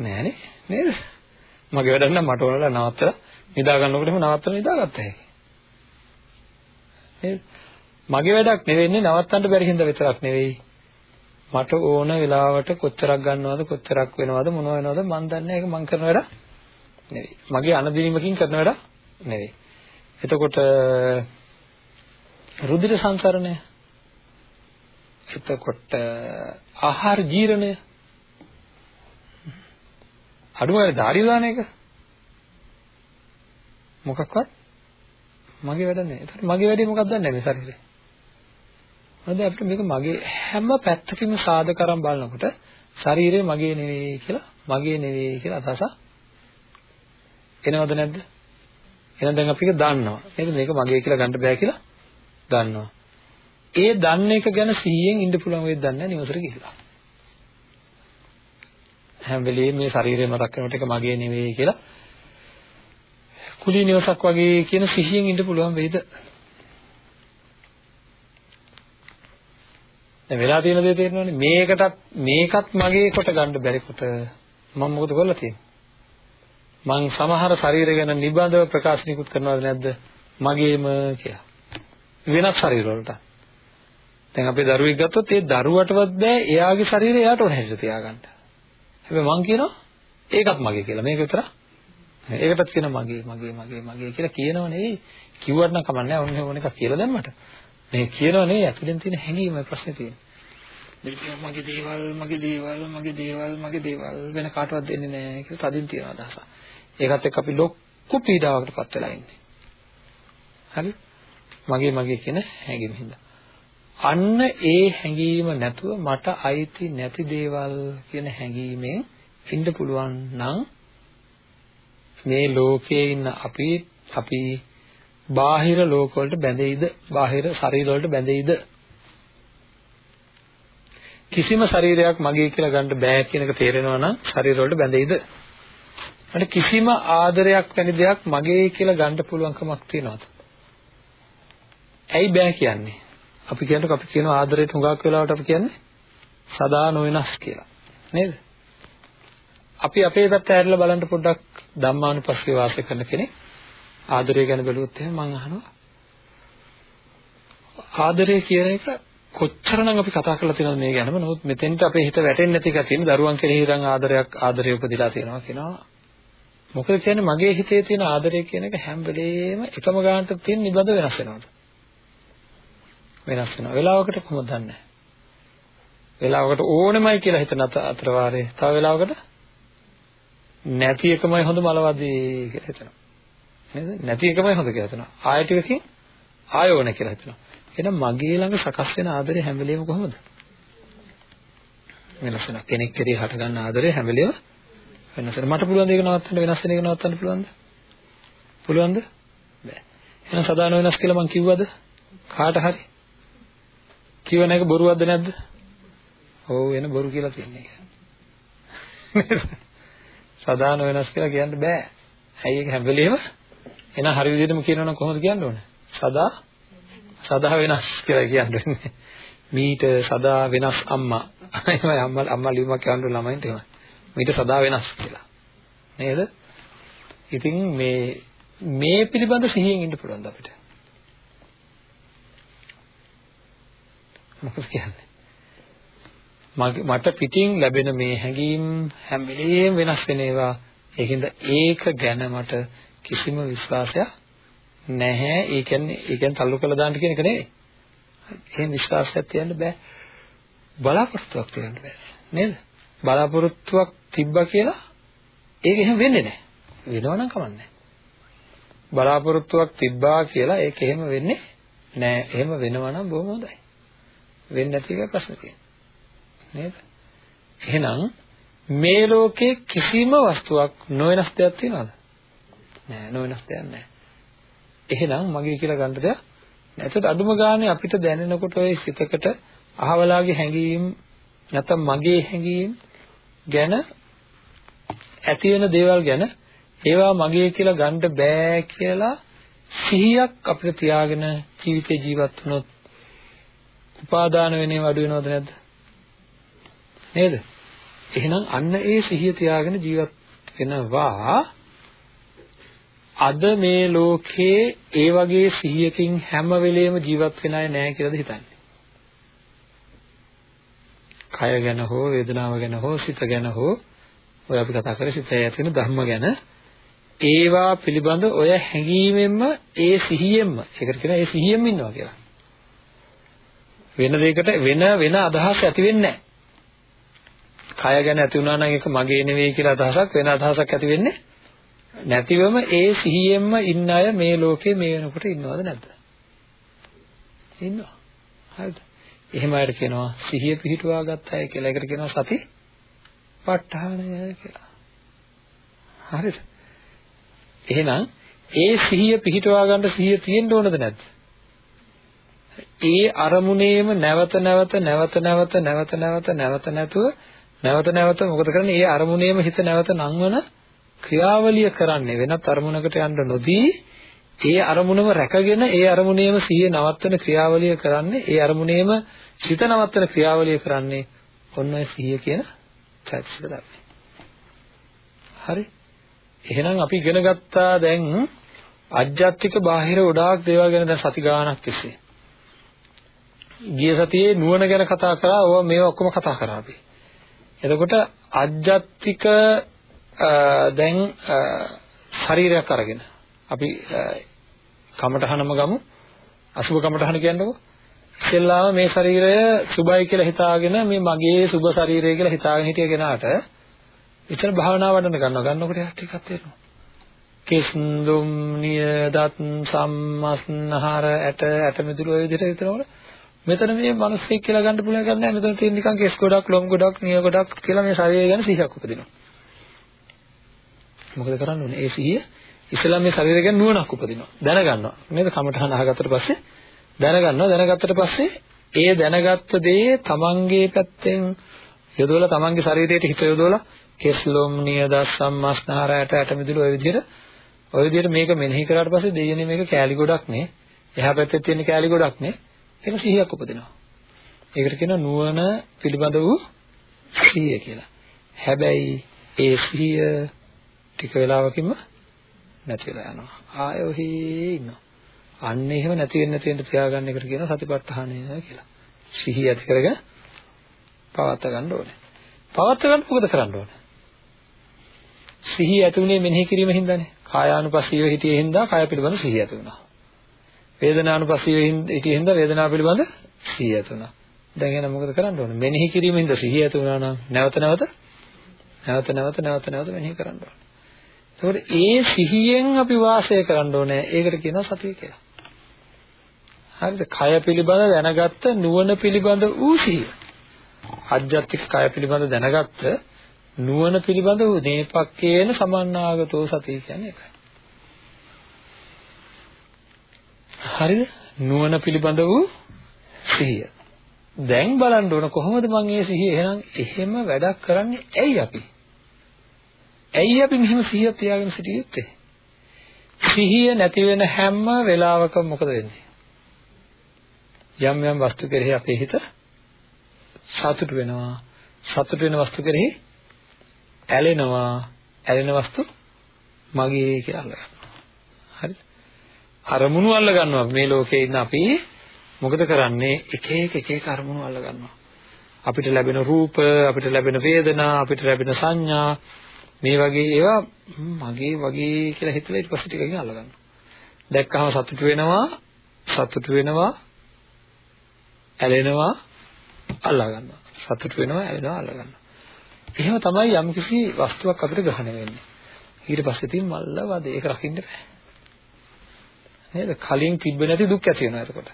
නෑනේ නේද? මගේ වැඩක් නම් මට ඕනලා නවත්තලා නිදා ගන්නකොටම නවත්තලා නිදාගත්තා හැකි. නේද? මගේ වැඩක් නෙවෙන්නේ නවත්තන්න බැරි හින්දා විතරක් නෙවෙයි. මට ඕන වෙලාවට කොච්චරක් ගන්නවද කොච්චරක් වෙනවද මොනව වෙනවද මන් දන්නේ ඒක මං කරන වැඩ නෙවෙයි. මගේ අනදිනීමකින් කරන වැඩ නෙවෙයි. එතකොට රුධිර සංසරණය එතකොට ආහාර ජීර්ණය අඩුවයි ධාරි දාන එක මොකක්වත් මගේ වැඩ නෑ. ඒතර මගේ වැඩේ මොකක්ද දන්නේ මේ ශරීරේ. හරිද අපිට මේක මගේ හැම පැත්තකින්ම සාධකරම් බලනකොට ශරීරය මගේ නෙවෙයි කියලා මගේ නෙවෙයි කියලා අදහස එනවද නැද්ද? එහෙනම් දැන් අපි ඒක දන්නවා. නේද? මේක මගේ කියලා ගන්න බෑ කියලා දන්නවා. ඒ දන්න එක ගැන 100න් ඉන්න පුළුවන් වෙයිද දන්නේ නැහැ නිවසට ගිහිල්ලා. හැම වෙලෙම මේ ශරීරය මතක් කරනකොට ඒක මගේ නෙවෙයි කියලා කුලී නිවසක් වගේ කියන සිහියෙන් ඉන්න පුළුවන් වෙයිද? දැන් වෙලා තියෙන දේ තේරෙනවනේ මේකටත් මේකත් මගේ කොට ගන්න බැරි කොට මම මොකද කරලා තියෙන්නේ? මං සමහර ශරීර ගැන නිබඳව ප්‍රකාශ නිකුත් කරනවද නැද්ද? මගේම කියලා. වෙනත් ශරීර වලට. දැන් අපේ දරුවෙක් ගත්තොත් ඒ දරුවටවත් බෑ එයාගේ ශරීරය එයාට ඕන හැටියට තියාගන්න. හැබැයි මං කියනවා ඒකත් මගේ කියලා. මේක විතර. ඒකටත් කියන මගේ මගේ මගේ මගේ කියලා කියනව නෙවෙයි. කිව්වට නම් කමන්නේ නැහැ. ඔන්න ඕන එකක් කියලා දැම්මට. මේ කියනව නෙවෙයි ඇතුලෙන් තියෙන හැඟීමයි ප්‍රශ්නේ තියෙන්නේ. මගේ දේවල් මගේ දේවල් මගේ දේවල් මගේ දේවල් වෙන කාටවත් දෙන්නේ නැහැ කියලා තදින් තියන අදහස. ඒකත් එක්ක අපි ලොකු පීඩාවකට පත් වෙලා ඉන්නේ. හරි? මගේ මගේ කියන හැඟීම හින්දා. අන්න ඒ හැඟීම නැතුව මට අයිති නැති දේවල් කියන හැඟීමෙන් ඉන්න පුළුවන් නම් මේ ලෝකයේ ඉන්න අපි අපි බාහිර ලෝක වලට බැඳෙයිද? බාහිර ශරීර වලට බැඳෙයිද? කිසිම ශරීරයක් මගේ කියලා ගන්න බෑ කියන එක තේරෙනවා නම් ශරීර වලට බැඳෙයිද? මට කිසිම ආදරයක් වැනි දෙයක් මගේ කියලා ගන්න පුළුවන් කමක් තියනවද? ඇයි බෑ කියන්නේ? අපි කියනකොට අපි කියන ආදරයට හුඟක් වෙලාවට අපි කියන්නේ සදා නොවෙනස් කියලා. නේද? අපි අපේ පැත්ත ඇරලා බලන්න පොඩ්ඩක් ධම්මානුපස්සී වාසය කරන කෙනෙක්. ආදරය ගැන බැලුවොත් එහෙනම් මම අහනවා. ආදරය කියන එක කොච්චරනම් අපි කතා කරලා තියෙනවද මේ ගැනම? නමුත් මෙතෙන්ට අපේ හිත වැටෙන්නේ නැති එක තියෙන දරුවන් කෙරෙහි ඉරන් ආදරයක් ආදරය උපදිලා තියෙනවා කියනවා. මොකද කියන්නේ මගේ හිතේ තියෙන ආදරය කියන එක හැම වෙලේම එකම ගානට තියෙන නිබඳ වෙනස් වෙනවද? වෙනස් වෙනවා. වෙලාවකට කොහොමද දන්නේ? වෙලාවකට ඕනෙමයි කියලා හිතන අතර වාරේ තව වෙලාවකට නැති එකමයි හොඳ මලවදී කියලා හිතනවා. නේද? නැති එකමයි හොඳ කියලා හිතනවා. ආය ටිකකින් ආය ඕන කියලා හිතනවා. එහෙනම් මගේ ළඟ සකස් වෙන ආදරේ හැම වෙලේම කොහොමද? වෙනස් වෙනවා. කෙනෙක් කෙරේ හට ගන්න ආදරේ හැම වෙලේම වෙනස් වෙනවා. මට පුළුවන් දෙයක නවත්තන්න වෙනස් වෙන එක නවත්තන්න පුළුවන්ද? පුළුවන්ද? බෑ. එහෙනම් සදාන වෙනස් කියලා මං කිව්වද? කාට හරි? කියවන එක බොරුවක්ද නැද්ද? ඔව් වෙන බොරු කියලා තියන්නේ. සදාන වෙනස් කියලා කියන්න බෑ. ඇයි ඒක හැම වෙලේම එන හරි විදිහටම කියනවනම් කොහොමද කියන්න ඕනේ? සදා සදා වෙනස් කියලා කියන්න වෙන්නේ. මීට සදා වෙනස් අම්මා. එහෙමයි අම්මා අම්මා ලියුමක් කියන්න ළමයින්ට එහෙමයි. මීට සදා වෙනස් කියලා. නේද? ඉතින් මේ මේ පිළිබඳ සිහියෙන් ඉන්න පුළුවන් අපිට. මොකද කියන්නේ? මට පිටින් ලැබෙන මේ හැඟීම් හැම වෙලේම වෙනස් වෙන ඒවා. ඒකින්ද ඒක ගැන මට කිසිම විශ්වාසයක් නැහැ. ඒ කියන්නේ ඒ කියන්නේ තල්ලු කළා දාන්න කියන එක නෙවෙයි. එහෙම විශ්වාසයක් තියන්න බෑ. බලාපොරොත්තුවක් තියන්න බෑ. නේද? බලාපොරොත්තුවක් තිබ්බා කියලා ඒක එහෙම වෙන්නේ නැහැ. වෙනවනම් කමන්නේ බලාපොරොත්තුවක් තිබ්බා කියලා ඒක එහෙම වෙන්නේ නැහැ. එහෙම වෙනවා නම් බොහොම හොඳයි. වෙන්නේ නැති එක ප්‍රශ්න තියෙනවා. නේද? එහෙනම් මේ ලෝකේ කිසිම වස්තුවක් නොවෙනස් දෙයක් තියනවද? නෑ නොවෙනස් දෙයක් නෑ. එහෙනම් මගේ කියලා ගන්න දෙයක් නෑ. ඒකට අඩුම ගානේ අපිට දැනෙනකොට ඔය සිතකට අහවලාගේ හැඟීම් නැත්නම් මගේ හැඟීම් ගැන ඇති වෙන දේවල් ගැන ඒවා මගේ කියලා ගන්න බෑ කියලා සිහියක් අපිට තියාගෙන ජීවිතේ ජීවත් වුණොත් උපාදාන වෙනේම අඩු වෙනවද නැද්ද? නේද? එහෙනම් අන්න ඒ සිහිය තියාගෙන ජීවත් වෙනවා අද මේ ලෝකේ ඒ වගේ සිහියකින් හැම වෙලෙම ජීවත් වෙන අය නැහැ කියලාද හිතන්නේ? කය ගැන හෝ වේදනාව ගැන හෝ සිත ගැන හෝ ඔය අපි කතා කරේ සිතේ ඇති වෙන ධර්ම ගැන ඒවා පිළිබඳ ඔය හැඟීමෙන්ම ඒ සිහියෙන්ම ඒකට කියනවා ඒ සිහියෙන්ම ඉන්නවා කියලා. වෙන දෙයකට වෙන වෙන අදහස් ඇති වෙන්නේ නැහැ. කය ගැන ඇති වුණා නම් ඒක මගේ නෙවෙයි කියලා අදහසක් වෙන අදහසක් ඇති වෙන්නේ නැතිවම ඒ සිහියෙන්ම ඉන්න අය මේ ලෝකේ මේ වෙනකොට ඉන්නවද නැද්ද? ඉන්නවා. හරිද? එහෙම අයට කියනවා සිහිය පිහිටුවා ගත්ත අය කියලා. ඒකට කියනවා සති ප ဋ ාණය කියලා. හරිද? එහෙනම් ඒ සිහිය පිහිටවා ගන්න සිහිය තියෙන්න ඕනද නැද්ද? ඒ අරමුණේම නැවත නැවත නැවත නැවත නැවත නැවත නැවත නැතුව නැවත නැවත මොකද කරන්නේ? ඒ අරමුණේම හිත නැවත නංවන ක්‍රියාවලිය කරන්නේ වෙනත් අරමුණකට යන්න නොදී ඒ අරමුණම රැකගෙන ඒ අරමුණේම සිහිය නවත්තන ක්‍රියාවලිය කරන්නේ ඒ අරමුණේම සිත නවත්තන ක්‍රියාවලිය කරන්නේ ඔන්න ඔය සිහිය කියන චෛතසික ධර්මය. හරි? එහෙනම් අපි ඉගෙන ගත්තා දැන් අජ්ජත්තික බාහිර ගොඩාක් දේවල් ගැන දැන් සති ගාණක් තිස්සේ. ගිය සතියේ නුවණ ගැන කතා කරා ඕවා මේවා ඔක්කොම කතා කරා අපි. එතකොට අජ්ජත්තික දැන් ශරීරයක් අරගෙන අපි කමඨහනම ගමු. අසුබ කමඨහන කියන්නකෝ. ඉස්සෙල්ලාම මේ ශරීරය සුබයි කියලා හිතාගෙන මේ මගේ සුබ ශරීරය කියලා හිතාගෙන හිටිය කෙනාට එතන භාවනා වඩන්න ගන්නවා. ගන්නකොට යට ටිකක් තේරෙනවා කෙස්ඳුම් නියදත් සම්මස්නහර ඇට ඇට මිදුළු ඔය විදිහට හිතනකොට මෙතන මේ මිනිස්සෙක් කියලා ගන්න පුළුවන් එකක් නැහැ. මෙතන තියෙන නිකන් කෙස් ගොඩක් ලොම් ගොඩක් නිය ගොඩක් කියලා මේ ශරීරය ගැන සිහියක් උපදිනවා. මොකද කරන්න ඕනේ? ඒ සිහිය ඉස්සෙල්ලා මේ ශරීරය ගැන නුවණක් උපදිනවා. දැනගන්නවා. නේද? කමඨහන අහගත්තට පස්සේ දැනගන්නවා. දැනගත්තට පස්සේ ඒ දැනගත්ත දේ තමන්ගේ පැත්තෙන් යොදවලා තමන්ගේ ශරීරයට හිත යොදවලා කෙස්ලොම් නියද සම්මස්නහරයට ඇට මිදුළු ඔය විදිහට ඔය විදිහට මේක මෙනෙහි කරාට පස්සේ දෙයනේ මේක කෑලි ගොඩක් නේ. එහා පැත්තේ තියෙන කෑලි ගොඩක් නේ. ඒක සිහියක් උපදිනවා ඒකට කියනවා නුවණ පිළිබඳ වූ සිහිය කියලා හැබැයි ඒ සිහිය ටික වෙලාවකින්ම නැති වෙලා යනවා ආයෙ ඔහි ඉන්නවා අන්න එහෙම නැති වෙන්න නැති වෙන්න තියාගන්න එකට කියනවා සතිපට්ඨානය කියලා. සිහිය ඇති කරගෙන පවත්වා ගන්න ඕනේ. පවත්වා ගන්න මොකද කරන්න ඕනේ? සිහිය ඇති උනේ මෙනෙහි කිරීම හින්දානේ. කායානුපස්සීව හිටියේ හින්දා කාය පිළිබඳ සිහිය ඇති වුණා. වේදනානුපස්සීව හිටියේ හින්දා වේදනාව පිළිබඳ සිහිය ඇති වුණා. දැන් එහෙනම් මොකද කරන්න ඕනේ? මෙනෙහි කිරීම හින්දා සිහිය ඇති වුණා නම් නැවත නැවත නැවත නැවත නැවත නැවත මෙනෙහි කරන්න ඕනේ. ඒකට ඒ සිහියෙන් අපි වාසය කරන්න ඕනේ. ඒකට කියනවා සතිය කියලා. හරිද? කය පිළිබඳ දැනගත්ත නුවණ පිළිබඳ වූ සිහිය. අජ්ජත්තික කය පිළිබඳ දැනගත්ත නුවණ පිළිබඳ වූ නේපක්කේන සමන්නාගතෝ සතිය කියන්නේ ඒකයි. හරිද? නුවණ පිළිබඳ වූ සිහිය. දැන් බලන්න ඕන කොහොමද මම මේ සිහිය එහෙනම් එහෙම වැඩක් කරන්නේ ඇයි අපි? ඇයි අපි මෙහෙම සිහිය තියාගෙන සිටියේ යුත්තේ? සිහිය නැති වෙන හැම වෙලාවකම මොකද වෙන්නේ? යම් යම් වස්තු කෙරෙහි අපේ හිත සතුට වෙනවා. සතුට වෙන වස්තු කෙරෙහි ඇලෙනවා. ඇලෙන වස්තු මගේ කියලා අල්ල ගන්නවා. හරිද? අරමුණු අල්ල ගන්නවා. මේ ලෝකේ ඉන්න අපි මොකද කරන්නේ? එක එක එක එක අරමුණු අල්ල ගන්නවා. අපිට ලැබෙන රූප, අපිට ලැබෙන වේදනා, අපිට ලැබෙන සංඥා මේ වගේ ඒවා මගේ වගේ කියලා හිතලා ඊට පස්සේ ටිකකින් අල්ල ගන්නවා. දැක්කම සතුට වෙනවා, සතුට වෙනවා, ඇලෙනවා අල්ලා ගන්නවා. සතුට වෙනවා ඇලෙනවා අල්ලා ගන්නවා. එහෙම තමයි යම්කිසි වස්තුවක් අපිට ග්‍රහණය වෙන්නේ. ඊට පස්සේ තින් මල්ල වද ඒක රකින්න බෑ. නේද? කලින් තිබ්බ නැති දුක් ඇති වෙනවා එතකොට.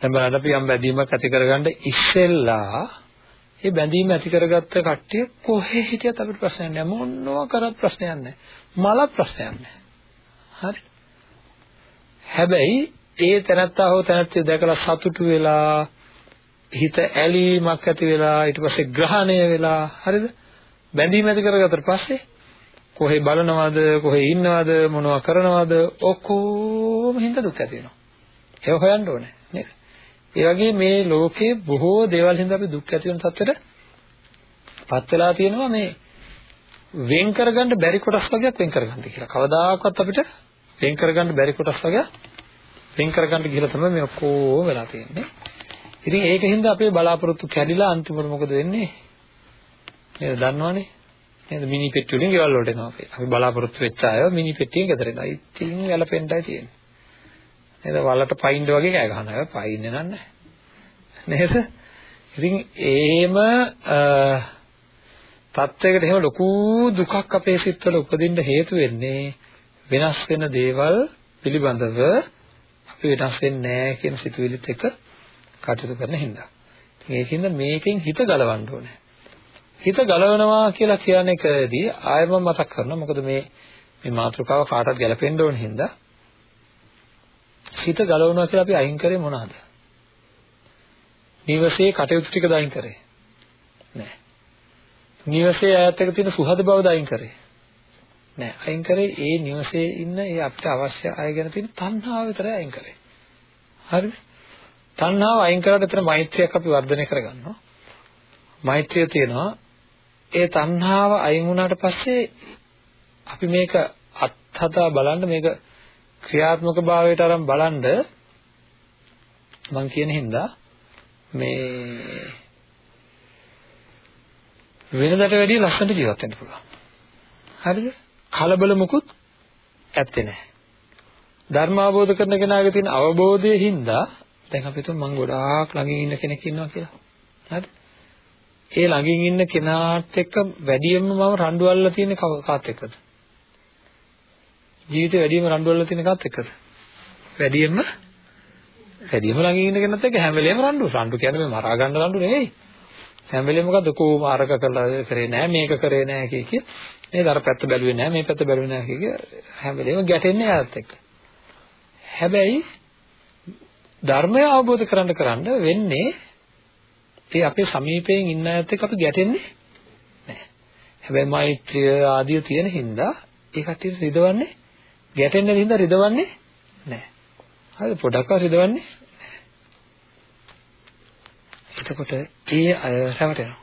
දැන් බලන්න අපි යම් බැඳීමක් ඇති කරගන්න ඉස්සෙල්ලා ඒ බැඳීම ඇති කරගත්ත කට්ටිය කොහේ හිටියත් අපිට ප්‍රශ්නයක් නෑ. මොනවා කරත් ප්‍රශ්නයක් නෑ. මල ප්‍රශ්නයක් නෑ. හරි. හැබැයි ඒ තැනත්තා හෝ තැනැත්තිය දැකලා සතුටු වෙලා හිත ඇලීමක් ඇති වෙලා ඊට පස්සේ ග්‍රහණය වෙලා හරිද? බැඳීම ඇති කරගත්තට පස්සේ කොහේ බලනවද කොහේ ඉන්නවද මොනවා කරනවද ඔක්කොම හින්දා දුක් ඇති වෙනවා ඒක හොයන්න ඕනේ නේද ඒ වගේ මේ ලෝකේ බොහෝ දේවල් හින්දා අපි දුක් ඇති වෙන තත්ත්වෙට පත් වෙලා තියෙනවා මේ වෙන් කරගන්න බැරි කොටස් වර්ගයක් වෙන් කරගන්න කියලා. කවදාකවත් අපිට වෙන් කරගන්න බැරි කොටස් වර්ගයක් වෙන් කරගන්න කියලා තමයි මේ ඔක්කොම වෙලා තියෙන්නේ. ඉතින් ඒකින්ද අපේ බලාපොරොත්තු කැඩිලා අන්තිමට මොකද වෙන්නේ? නේද දන්නවනේ? නේද මිනි පෙට්ටි වලින් ගෙවල් වලට එනවා අපි. අපි බලාපොරොත්තු වෙච්ච අය මිනි පෙට්ටියෙන් ගෙදර එනවා. ඉතින් වැළපෙන්නයි තියෙන්නේ. නේද වලට පයින්ද වගේ කෑ ගහනවා. ඒක පයින්නේ නැහැ. නේද? ඉතින් ඒම තත්වයකට එහෙම ලොකු දුකක් අපේ සිත්වල උපදින්න හේතු වෙන්නේ වෙනස් වෙන දේවල් පිළිබඳව අපි වෙනස් වෙන්නේ නැහැ කියන සිතුවිලිත් එක්ක කටයුතු කරන හින්දා. ඉතින් ඒකින්ද මේකෙන් හිත ගලවන්න ඕනේ. හිත ගලවනවා කියලා කියන එකදී ආයෙම මතක් කරනවා මොකද මේ මේ මාතෘකාව කාටවත් ගැලපෙන්න ඕන හින්දා හිත ගලවනවා කියලා අපි අයින් කරේ මොනවාද? නිවසේ කටයුතු ටික දයින් කරේ. නෑ. නිවසේ අයත් එක්ක තියෙන සුහද බව දයින් කරේ. නෑ. අයින් කරේ ඒ නිවසේ ඉන්න ඒ අපිට අවශ්‍ය අය ගැන තියෙන තණ්හාව විතරයි අයින් කරේ. හරිද? තණ්හාව අයින් කරලා එතන මෛත්‍රියක් අපි වර්ධනය කරගන්නවා. මෛත්‍රිය තියෙනවා. ඒ තණ්හාව අයින් වුණාට පස්සේ අපි මේක අත්හදා බලන්න මේක ක්‍රියාත්මක භාවයට අරන් බලන්න මම කියන හින්දා මේ වෙනදට වැඩිය ලස්සනට ජීවත් වෙන්න පුළුවන්. හරිද? කලබල මුකුත් ඇත්තේ නැහැ. ධර්ම අවබෝධ කරන කෙනාගේ තියෙන අවබෝධයේ හින්දා දැන් අපි තුන් මම ගොඩාක් ළඟින් ඉන්න කෙනෙක් ඉන්නවා කියලා. හරිද? ඒ ළඟින් ඉන්න කෙනාට එක්ක වැඩියෙන්ම මම රණ්ඩු අල්ලලා තියෙන්නේ කාත් එක්කද? ජීවිතේ වැඩියෙන්ම රණ්ඩු අල්ලලා තියෙන කාත් එක්කද? වැඩියෙන්ම වැඩියෙන්ම ළඟින් ඉන්න කෙනත් එක්ක හැම වෙලේම රණ්ඩු. රණ්ඩු කියන්නේ මේ මරා ගන්න රණ්ඩු නෙවෙයි. හැම වෙලේම මොකද්ද කොහොම අරක කරලා කරේ නෑ මේක කරේ නෑ කිය කිය. නේද අර පැත්ත බැලුවේ නෑ මේ පැත්ත බැලුවේ නෑ කිය කිය හැම වෙලේම ගැටෙන්නේ යාත් එක්ක. හැබැයි ධර්මය අවබෝධ කරගන්න කරන්න වෙන්නේ ඒ අපේ සමීපයෙන් ඉන්න අයත් එක්ක අපි ගැටෙන්නේ නැහැ. හැබැයි මෛත්‍රිය ආදිය තියෙන හින්දා ඒ කට්ටියට රිදවන්නේ ගැටෙන්න හින්දා රිදවන්නේ නැහැ. හරිද පොඩක්වත් රිදවන්නේ නැහැ. එතකොට ඒ අය රැවටෙනවා.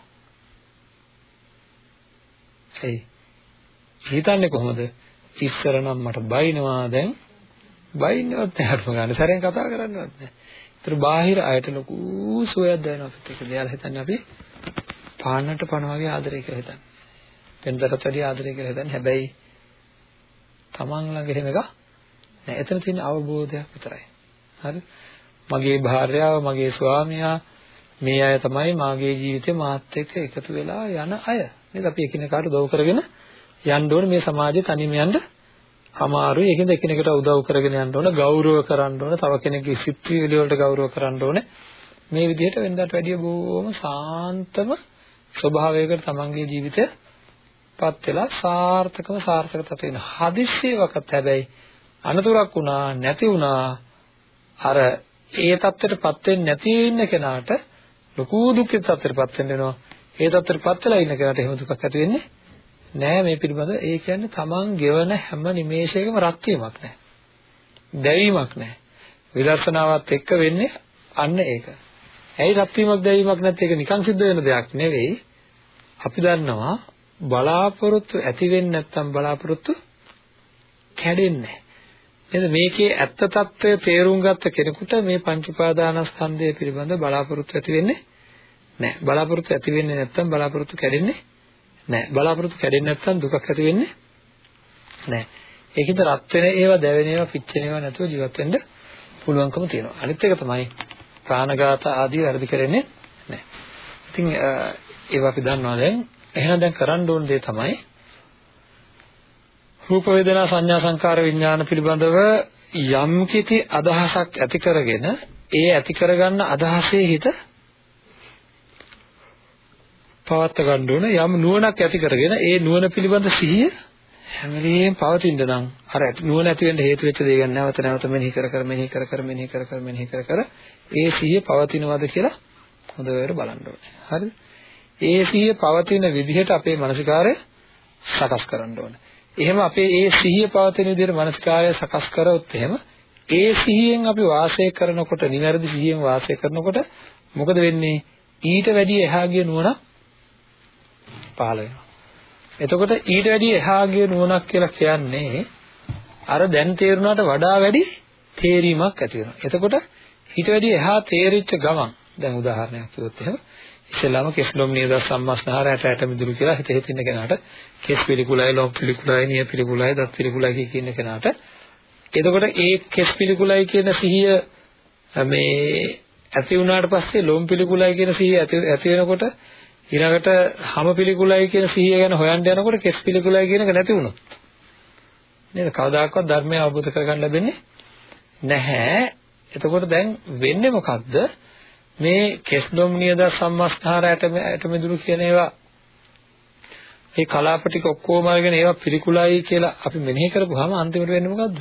එයි හිතන්නේ කොහොමද? ඉස්සර නම් මට බයිනවා දැන් බයින්නවත් නැහැ අරම ගන්න. සැරෙන් කතා කරන්නවත් නැහැ. ඒතර බාහිර අයට ලොකු සුවයක් දැනෙනවා අපිට. ඒක දෙයාලා හිතන්නේ අපි පාන්නට පණ වගේ ආදරය කියලා හිතන්නේ. වෙනදටත් වැඩිය ආදරය කියලා හිතන්නේ. හැබැයි තමන් ළඟ එහෙම එකක් නෑ. එතන තියෙන අවබෝධයක් විතරයි. හරි? මගේ භාර්යාව, මගේ ස්වාමියා මේ අය තමයි මාගේ ජීවිතේ මාත් එක්ක එකතු වෙලා යන අය. නේද? අපි එකිනෙකාට උදව් කරගෙන යන්න ඕනේ මේ සමාජයේ තනියම යන්න අමාරුයි. ඒකෙන්ද එකිනෙකට උදව් කරගෙන යන්න ඕන, ගෞරව කරන්න ඕන, තව කෙනෙක්ගේ සිත්විලි වලට ගෞරව කරන්න ඕනේ. මේ විදිහට වෙනදාට වැඩිය බොහොම සාන්තම ස්වභාවයකට තමන්ගේ ජීවිතය පත් වෙලා සාර්ථකව සාර්ථක තත් වෙන හදිස්සියවකත් හැබැයි අනතුරක් වුණා නැති වුණා. අර ඒ தත්ත්වයටපත් වෙන්නේ නැති ඉන්න කෙනාට ලොකු දුක්ඛිත තත්ත්වයටපත් වෙන්න වෙනවා. ඒ තත්ත්වයටපත් වෙලා ඉන්න කෙනාට එහෙම දුකක් ඇති වෙන්නේ නෑ. මේ පිළිබඳ ඒ කියන්නේ තමන් ගෙවන හැම නිමේෂයකම රත් වීමක් නෑ. දැවීමක් නෑ. විදර්ශනාවත් එක්ක වෙන්නේ අන්න ඒක. ඇයි රත් වීමක් දැවීමක් නැත්te ඒක නිකන් සිද්ධ වෙන දෙයක් නෙවෙයි. අපි දන්නවා බලාපොරොත්තු ඇති වෙන්නේ නැත්නම් බලාපොරොත්තු කැඩෙන්නේ නේද මේකේ ඇත්ත తত্ত্বය තේරුම් ගත්ත කෙනෙකුට මේ පංච උපාදානස්කන්ධය පිළිබඳ බලාපොරොත්තු ඇති වෙන්නේ නැහැ. බලාපොරොත්තු ඇති වෙන්නේ නැත්නම් බලාපොරොත්තු කැඩෙන්නේ නැහැ. බලාපොරොත්තු කැඩෙන්නේ නැත්නම් දුකක් ඇති වෙන්නේ නැහැ. ඒකෙන්ද රත් වෙන ඒවා දැවෙන ඒවා පිච්චෙන ඒවා නැතුව ජීවත් වෙන්න පුළුවන්කම තියෙනවා. අනිත් එක තමයි ප්‍රාණඝාත ආදී වැඩි කරන්නේ නැහැ. ඉතින් ඒවා අපි දන්නවා දැන් එහෙනම් දැන් කරන්න ඕන දේ තමයි රූප වේදනා සංඥා සංකාර විඥාන පිළිබඳව යම් කිසි අදහසක් ඇති කරගෙන ඒ ඇති කරගන්න අදහසේ හිත පවත්ත ගන්න ඕන. යම් නුවණක් ඇති කරගෙන ඒ නුවණ පිළිබඳ සිහිය හැම වෙලෙම පවතින්න නම් අර නුවණ ඇති වෙන්න හේතු වෙච්ච දේ ගැන නැවත නැවත මෙනෙහි කර කර මෙනෙහි කර කර මෙනෙහි කර කර මෙනෙහි කර කර ඒ සිහිය පවතිනවද කියලා හොඳට බලන්න ඕනේ. හරිද? ඒ සිහිය පවතින විදිහට අපේ මානසිකාරය සකස් කරන්න ඕනේ. එහෙම අපේ ඒ සිහිය පවතින විදිහට මානසිකාරය සකස් කරොත් එහෙම ඒ සිහියෙන් අපි වාසය කරනකොට නිවැරදි සිහියෙන් වාසය කරනකොට මොකද වෙන්නේ? ඊට වැඩිය එහා ගිය නුවණ පහළ වෙනවා. එතකොට ඊට වැඩිය එහා ගිය නුවණක් කියලා කියන්නේ අර දැන් තේරුණාට වඩා වැඩි තේරීමක් ඇති වෙනවා. එතකොට ඊට වැඩිය එහා තේරිච්ච ගමන් දැන් උදාහරණයක් කිව්වොත් එහෙම ඉස්සෙල්ලාම කෙස්ලොම් නියද සම්මස්නහර ඇට ඇට මිදුළු කියලා හිත හිතින්න කෙනාට කෙස් පිළිකුලයි ලොම් පිළිකුලයි නිය පිළිකුලයි දත් පිළිකුලයි කියන කෙනාට. එතකොට ඒ කෙස් පිළිකුලයි කියන සිහිය මේ ඇති වුණාට පස්සේ ලොම් පිළිකුලයි කියන සිහිය ඇති ඇති වෙනකොට ඊළඟට හැම පිළිකුලයි කියන සිහිය ගැන හොයන්න යනකොට කෙස් පිළිකුලයි කියන එක නැති වුණොත්. නේද? කවදාකවත් ධර්මය අවබෝධ කරගන්න ලැබෙන්නේ නැහැ. එතකොට දැන් වෙන්නේ මොකද්ද? මේ කෙස් ලොම් නියද සම්මස්හාර ඇට මෙදුරු කියන ඒවා මේ කලාප ටික ඔක්කොම අරගෙන ඒවා පිළිකුලයි කියලා අපි මෙනෙහි කරපුවාම අන්තිමට වෙන්නේ මොකද්ද?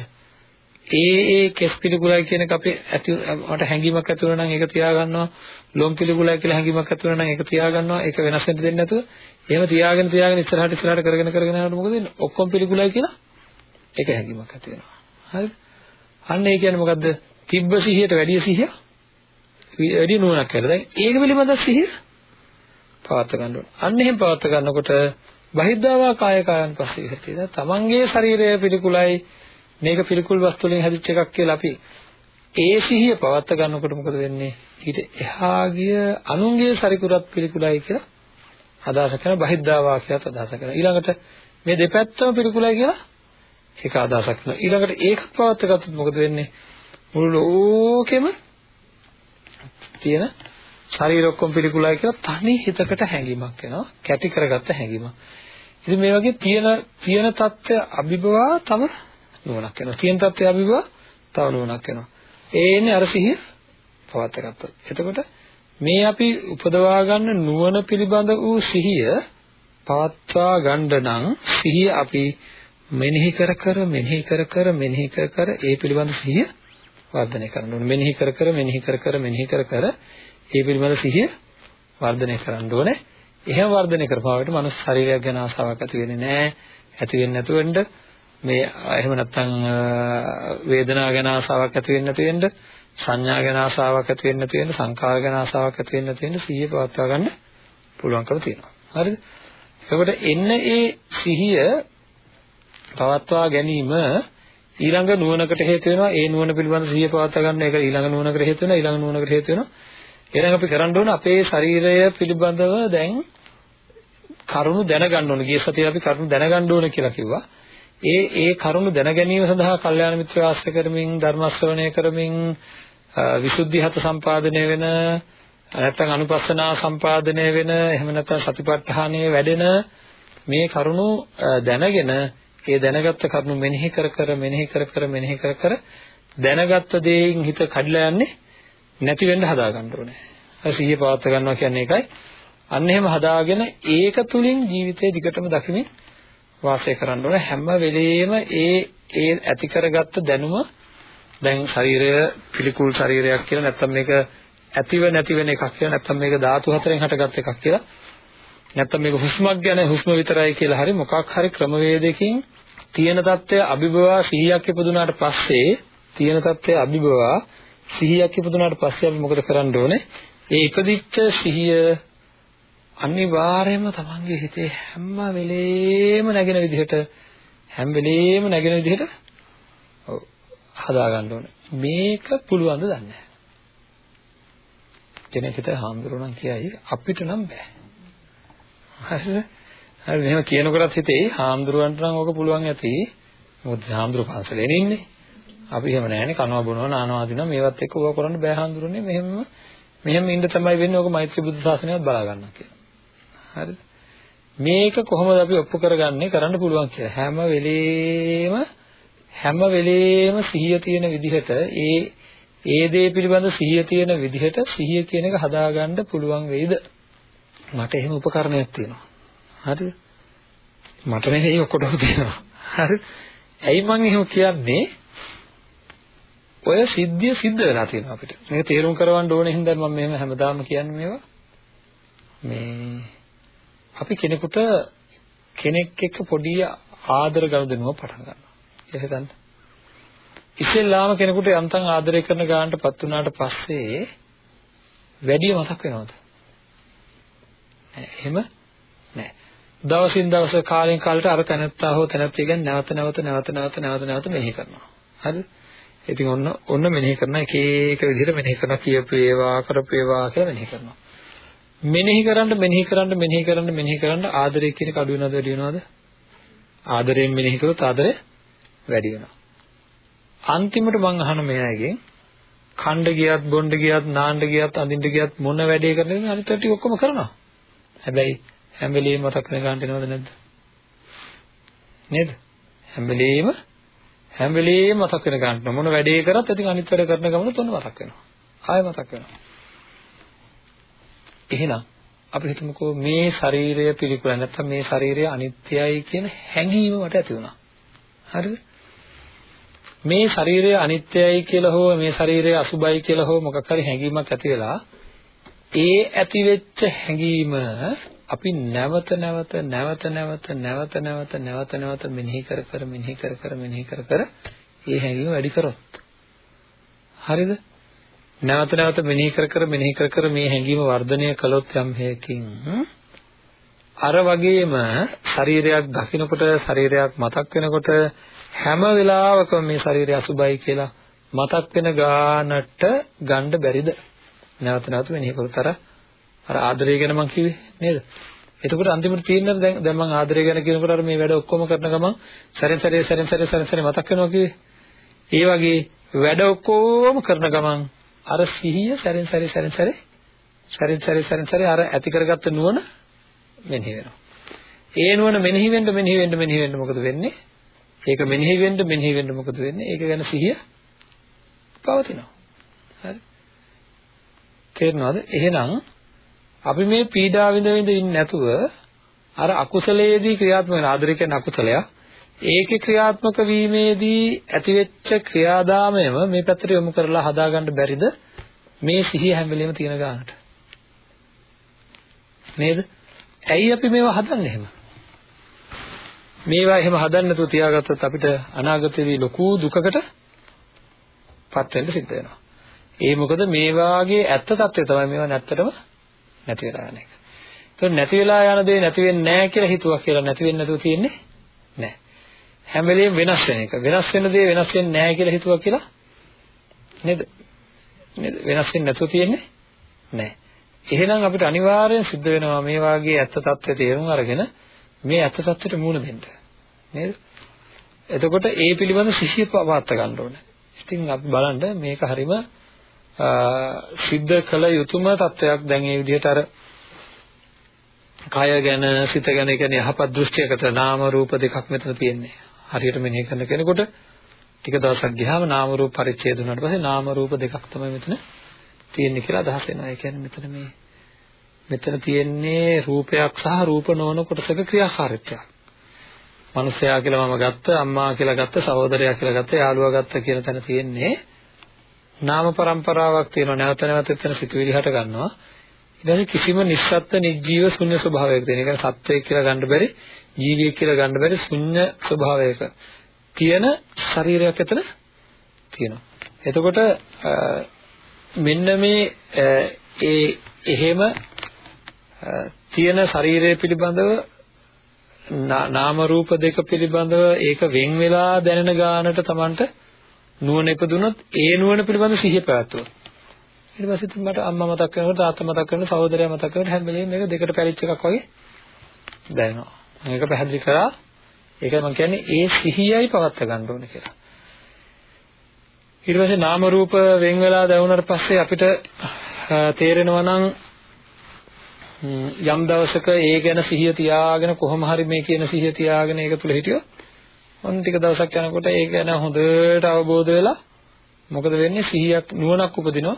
ඒ ඒ කෙස් පිළිකුලයි කියන එක අපේ ඇති මට හැඟීමක් ඇති වෙනවා නම් ඒක තියාගන්නවා. ලොම් පිළිකුලයි කියලා හැඟීමක් ඇති වෙනවා නම් ඒක තියාගන්නවා. ඒක වෙනස් වෙන්න දෙන්නේ නැතුව එහෙම තියාගෙන තියාගෙන ඉස්සරහට ඉස්සරහට කරගෙන කරගෙන යනකොට මොකද වෙන්නේ? ඔක්කොම පිළිකුලයි කියලා ඒක හැඟීමක් ඇති වෙනවා. හරිද? අන්න ඒ කියන්නේ මොකද්ද? තිබ්බ සිහියට වැඩි සිහිය වැඩි නුවණක් කියලා. දැන් ඒක පිළිබඳව සිහිය පවත් ගන්න ඕනේ. අන්න එහෙම පවත් ගන්නකොට බහිද්ධාවා කාය කායන් පස්සේ විහෙති. දැන් තමන්ගේ ශරීරය පිළිකුලයි මේක පිළිකුල් වස්තු වලින් හැදිච්ච එකක් කියලා අපි ඒ සිහිය පවත් ගන්නකොට මොකද වෙන්නේ? ඊට එහා ගිය අනුන්ගේ ශරීරත් පිළිකුලයි කියලා අදහස කරන බහිද්ධාවා කියලාත් අදහස කරනවා. ඊළඟට මේ දෙපැත්තම පිළිකුලයි කියලා ඒක අදහසක් කරනවා. ඊළඟට ඒක පවත් ගත්තොත් මොකද වෙන්නේ? මුළු ලෝකෙම තියෙන ශරීර ඔක්කොම පිළිකුලයි කියලා තනි හිතකට හැඟීමක් එනවා. කැටි කරගත්ත හැඟීමක්. ඉතින් මේ වගේ තියෙන තියෙන தත්ත්වය අභිබවා තව නුවණක් වෙනවා. තියෙන தත්ත්වය අභිබවා තව නුවණක් වෙනවා. ඒ එන්නේ අර සිහිය පවත් ගත්තොත්. එතකොට මේ අපි උපදවා ගන්න නුවණ පිළිබඳ වූ සිහිය පවත්වා ගන්න නම් සිහිය අපි මෙනෙහි කර කර මෙනෙහි කර කර මෙනෙහි කර කර ඒ පිළිබඳ සිහිය වර්ධනය කරන්න ඕනේ. මෙනෙහි කර කර මෙනෙහි කර කර මෙනෙහි කර කර ඒ පිළිබඳ සිහිය වර්ධනය කරන්න ඕනේ. එහෙම වර්ධනය කරපුවාට මනුස්ස ශරීරයක් ගැන ආසාවක් ඇති වෙන්නේ නැහැ. ඇති වෙන්නේ නැතුව වෙන්න මේ එහෙම නැත්නම් වේදනාව ගැන ආසාවක් ඇති වෙන්නේ නැති වෙන්න සංඥා ගැන ආසාවක් ඇති වෙන්නේ නැති වෙන්න සංකාර ගැන ආසාවක් ඇති වෙන්නේ නැති වෙන්න සිහිය පවත්වා ගන්න පුළුවන්කම තියෙනවා. හරිද? එතකොට එන්න ඒ සිහිය පවත්වා ගැනීම ඊළඟ නුවණකට හේතු වෙනවා. ඒ නුවණ පිළිබඳ සිහිය පවත්වා ගන්න එක ඊළඟ නුවණකට හේතු වෙනවා. ඊළඟ නුවණකට හේතු වෙනවා. එහෙනම් අපි කරන්න ඕන අපේ ශරීරය පිළිබඳව දැන් කරුණු දැනගන්න ඕන. ගිය සතියේ අපි කරුණු දැනගන්න ඕන කියලා කිව්වා. ඒ ඒ කරුණු දැන ගැනීම සඳහා කල්යාණ මිත්‍ර ආශ්‍රය කරමින් ධර්ම ශ්‍රවණය කරමින් විසුද්ධි හත සම්පාදනය වෙන නැත්නම් අනුපස්සනා සම්පාදනය වෙන එහෙම නැත්නම් සතිපට්ඨානයේ වැඩෙන මේ කරුණු දැනගෙන ඒ දැනගත්ත කරුණු මෙනෙහි කර කර මෙනෙහි කර කර මෙනෙහි කර කර දැනගත්ත දේයින් හිත කඩලා යන්නේ නැති වෙන්න හදා ගන්න ඕනේ. අර සිහිය පවත්වා ගන්නවා කියන්නේ ඒකයි. අන්න එහෙම හදාගෙන ඒක තුලින් ජීවිතේ දිගටම දකිමින් වාසය කරන්න ඕනේ. හැම වෙලෙම ඒ ඒ ඇති කරගත්ත දැනුම දැන් ශරීරය පිළිකුල් ශරීරයක් කියලා නැත්නම් මේක ඇතිව නැති වෙන එකක් කියලා නැත්නම් මේක ධාතු හතරෙන් හටගත් එකක් කියලා නැත්නම් මේක හුස්මක් ගැන හුස්ම විතරයි කියලා හරි මොකක් හරි ක්‍රමවේදයකින් තියෙන தත්ත්වය අභිභවා සිහියක් ඉපදුනාට පස්සේ තියෙන தත්ත්වය අභිභවා සිහියක් ඉපදුනාට පස්සේ අපි මොකද කරන්න ඕනේ? ඒ ඉපදිච්ච සිහිය අනිවාර්යයෙන්ම තමන්ගේ හිතේ හැම වෙලේම නැගෙන විදිහට හැම වෙලේම නැගෙන විදිහට ඔව් හදා ගන්න ඕනේ. මේක පුළුවන් ද දන්නේ නැහැ. කෙනෙක් හිත හාමුදුරුවෝ නම් කියයි අපිට නම් බෑ. හරිද? හරි මෙහෙම කියනකොටත් හිතේ හාමුදුරුවන්ට නම් ඕක පුළුවන් ඇති. මොකද හාමුදුරුවෝ පන්සලේ ඉන්නේ. අපි එහෙම නැහැනේ කනවා බොනවා නානවා දිනවා මේවත් එක්ක ඕවා කරන්න බෑ හඳුරන්නේ මෙහෙම මෙහෙම ඉන්න තමයි වෙන්නේ ඕක මෛත්‍රී බුදු සාසනයත් බලා ගන්න කියලා. හරිද? මේක කොහොමද අපි ඔප්පු කරගන්නේ කරන්න පුළුවන් කියලා. හැම වෙලේම හැම වෙලේම සිහිය තියෙන විදිහට ඒ ඒ දේ පිළිබඳ සිහිය තියෙන විදිහට සිහිය කියන එක හදාගන්න පුළුවන් වෙයිද? මට එහෙම උපකරණයක් තියෙනවා. හරිද? මට නෙවෙයි ඔක්කොටම තියෙනවා. හරි? ඇයි මම එහෙම කියන්නේ? ඔය සිද්ධිය සිද්ධ වෙලා තියෙනවා අපිට. මේක තේරුම් කරවන්න ඕනේ හින්දා මම මෙහෙම හැමදාම කියන්නේ මේවා. මේ අපි කෙනෙකුට කෙනෙක් එක්ක පොඩි ආදර ගනුදෙනුවක් පටන් ගන්නවා. කියලා හිතන්න. ඉස්සෙල්ලාම කෙනෙකුට යන්තම් ආදරය කරන ගානටපත් වුණාට පස්සේ වැඩි මතක් වෙනවද? එහෙම නෑ. දවසින් දවස කාලෙන් කාලට අර තැනත්තා හෝ තැනත්තිය ගැන නැවත නැවත නැවත නැවත නැවත නැවත මෙහි කරනවා. හරිද? ඉතින් ඔන්න ඔන්න මෙනෙහි කරන එක එක විදිහට මෙනෙහි කරනවා කියපු ඒවා කරපු ඒවා කියලා මෙනෙහි කරනවා. මෙනෙහි කරන්න මෙනෙහි කරන්න මෙනෙහි කරන්න මෙනෙහි කරන්න ආදරය කියන එක අඩු වෙනවද වැඩි වෙනවද? ආදරයෙන් මෙනෙහි කරොත් ආදරය වැඩි වෙනවා. අන්තිමට මම අහන මේ අයගෙන් කණ්ඩ ගියත් බොණ්ඩ ගියත් නාන්න ගියත් අඳින්න ගියත් මොන වැඩේ කරන්නේ අනිත් ටික ඔක්කොම කරනවා. හැබැයි හැම වෙලෙම මතක් වෙන ගන්නට නේද නැද්ද? නේද? හැම වෙලෙම හැම වෙලෙම මතක් වෙන ගන්න මොන වැඩේ කරත් ඉතින් අනිත් වැඩ කරන ගමන තොන්න මතක් වෙනවා. ආයෙ මතක් වෙනවා. එහෙනම් අපි හිතමුකෝ මේ ශරීරය පිළිකුල නැත්නම් මේ ශරීරය අනිත්‍යයි කියන හැඟීම මට ඇති වුණා. හරිද? මේ ශරීරය අනිත්‍යයි කියලා හෝ මේ ශරීරය අසුබයි කියලා හෝ මොකක් හරි හැඟීමක් ඇති වෙලා ඒ ඇති වෙච්ච හැඟීම අපි නැවත නැවත නැවත නැවත නැවත නැවත නැවත නැවත මෙනෙහි කර කර මෙනෙහි කර කර මෙනෙහි කර කර ඒ හැඟීම වැඩි කරොත්. හරිද? නැවත නැවත මෙනෙහි කර කර මෙනෙහි කර කර මේ හැඟීම වර්ධනය කළොත් යම් හේකින් අර වගේම ශරීරයක් දකිනකොට ශරීරයක් මතක් වෙනකොට හැම වෙලාවකම මේ ශරීරය අසුබයි කියලා මතක් වෙන ගානට ගන්න බැරිද? නැවත නැවත මෙනෙහි කරතර අර ආදරය ගැන මම කිව්වේ නේද එතකොට අන්තිමට තියෙන්නේ දැන් දැන් මම ආදරය ගැන කියනකොට අර මේ වැඩ ඔක්කොම කරන ගමන් සැරෙන් සැරේ සැරෙන් සැරේ සැරෙන් සැරේ මතක් වෙනවා කිව්වේ ඒ වගේ වැඩ ඔක්කොම කරන ගමන් අර සිහිය සැරෙන් සැරේ සැරෙන් සැරේ සැරෙන් සැරේ සැරෙන් සැරේ අර ඇති කරගත්ත නුවණ මෙනෙහි වෙනවා ඒ නුවණ මෙනෙහි වෙන්න මෙනෙහි වෙන්න මෙනෙහි වෙන්න මොකද වෙන්නේ ඒක මෙනෙහි වෙන්න මෙනෙහි වෙන්න මොකද වෙන්නේ? ඒක ගැන සිහිය පවතිනවා. හරි. තේරෙනවද? එහෙනම් අපි මේ පීඩා විඳ විඳ ඉන්නේ නැතුව අර අකුසලයේදී ක්‍රියාත්මක වෙන ආදරය කියන අකුසලයක් ඒකේ ක්‍රියාත්මක වීමේදී ඇතිවෙච්ච ක්‍රියාදාමයම මේ පැත්තට යොමු කරලා හදාගන්න බැරිද මේ සිහිය හැම වෙලෙම තියෙන ගානට නේද? ඇයි අපි මේවා හදන්නේ එහෙම? මේවා එහෙම හදන්න නැතුව තියාගත්තොත් අපිට අනාගතයේදී ලොකු දුකකට පත් වෙන්න සිද්ධ වෙනවා. ඒ මොකද මේ වාගේ ඇත්ත తත්වය තමයි මේවා නැත්තටම නැති වෙලා යන එක. ඒක නැති වෙලා යන දේ නැති වෙන්නේ නැහැ කියලා හිතුවා කියලා නැති වෙන්නේ නැතුව තියෙන්නේ නැහැ. හැම වෙලෙම වෙනස් වෙන එක. වෙනස් වෙන දේ වෙනස් වෙන්නේ නැහැ කියලා හිතුවා කියලා නේද? නේද? වෙනස් වෙන්නේ නැතුව තියෙන්නේ නැහැ. එහෙනම් අපිට අනිවාර්යෙන් සිද්ධ වෙනවා මේ වාගේ ඇත්ත తත්වය තේරුම් අරගෙන මේ ඇත්ත తත්වයට මූණ දෙන්න. නේද? එතකොට ඒ පිළිබඳ සිහිය පවත්ත ගන්න ඕනේ. ඉතින් අපි බලන්න මේක හරීම සිද්ධ කළ යුතුම තත්වයක් දැන් මේ විදිහට අර කය ගැන සිත ගැන කියන්නේ යහපත් දෘෂ්ටියකට නාම රූප දෙකක් මෙතන තියෙන්නේ. හරියට මෙනෙහි කරන කෙනෙකුට ටික දවසක් ගියාම නාම රූප පරිච්ඡේද වුණාට පස්සේ නාම රූප දෙකක් තමයි මෙතන තියෙන්නේ කියලා අදහස් වෙනවා. ඒ කියන්නේ මෙතන මේ මෙතන තියෙන්නේ රූපයක් සහ රූප නොවන කොටසක ක්‍රියාකාරීත්වයක්. මනුස්සයා කියලා මම ගත්ත, අම්මා කියලා ගත්ත, සහෝදරයා කියලා ගත්ත, යාළුවා ගත්ත කියන තැන තියෙන්නේ නාම પરම්පරාවක් තියෙනවා. නැවත නැවත එතන සිතුවිලි හට ගන්නවා. ඊට පස්සේ කිසිම නිස්සත්ත්ව නිජීව ශුන්‍ය ස්වභාවයක් තියෙන. ඒ කියන්නේ සත්වයක් කියලා ගන්න බැරි, ජීවියෙක් කියලා ගන්න බැරි ශුන්‍ය ස්වභාවයක තියෙන ශරීරයක් එතන තියෙනවා. එතකොට මෙන්න මේ ඒ එහෙම තියෙන ශරීරය පිළිබඳව නාම රූප දෙක පිළිබඳව ඒක වෙන් වෙලා දැනෙන ගානට Tamanට නුවණ ඉපදුනොත් ඒ නුවණ පිළිබඳව සිහිය පැවැත්වුවා. ඊට පස්සේ මට අම්මා මතක් වෙනකොට තාත්තා මතක් වෙනකොට සහෝදරයා මතක් වෙනකොට හැම වෙලේම මේක දෙකට පැලිච්ච එකක් වගේ දැනෙනවා. මේක පැහැදිලි කරා ඒකයි මම කියන්නේ ඒ සිහියයි පවත් ගන්න ඕනේ කියලා. ඊට පස්සේ නාම රූප වෙන් වෙලා දැනුණාට පස්සේ අපිට තේරෙනවා නම් යම් දවසක ඒ ගැන සිහිය තියාගෙන කොහොම හරි මේ කියන සිහිය තියාගෙන ඒක තුල හිටියොත් ඔන්න ටික දවසක් යනකොට ඒක ගැන හොඳට අවබෝධ වෙලා මොකද වෙන්නේ? සිහියක් නුවණක් උපදිනවා.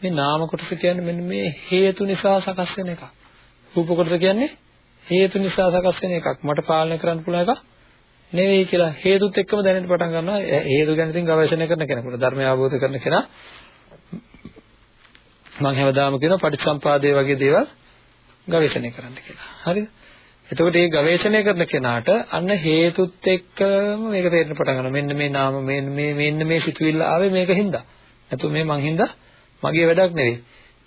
මේ නාම කොටස කියන්නේ මෙන්න මේ හේතු නිසා සකස් වෙන එකක්. රූප කොටස කියන්නේ හේතු නිසා සකස් වෙන එකක්. මට පාලනය කරන්න පුළුවන් එකක් නෙවෙයි කියලා හේතුත් එක්කම දැනෙන්න පටන් ගන්නවා. හේතු ගැන ඉතින් ගවේෂණය කරන කෙනෙකුට ධර්මය අවබෝධ කරන කෙනා. මම හැමදාම කියනවා පටිච්චසම්පාදේ වගේ දේවල් ගවේෂණය කරන්න කියලා. හරිද? එතකොට මේ ගවේෂණය කරන කෙනාට අන්න හේතුත් එක්කම මේක තේරෙන්න පටන් ගන්නවා. මෙන්න මේ නාම මේ මේ මෙන්න මේ සිතුවිල්ල ආවේ මේක හින්දා. නැතු මේ මං හින්දා මගේ වැඩක් නෙවෙයි.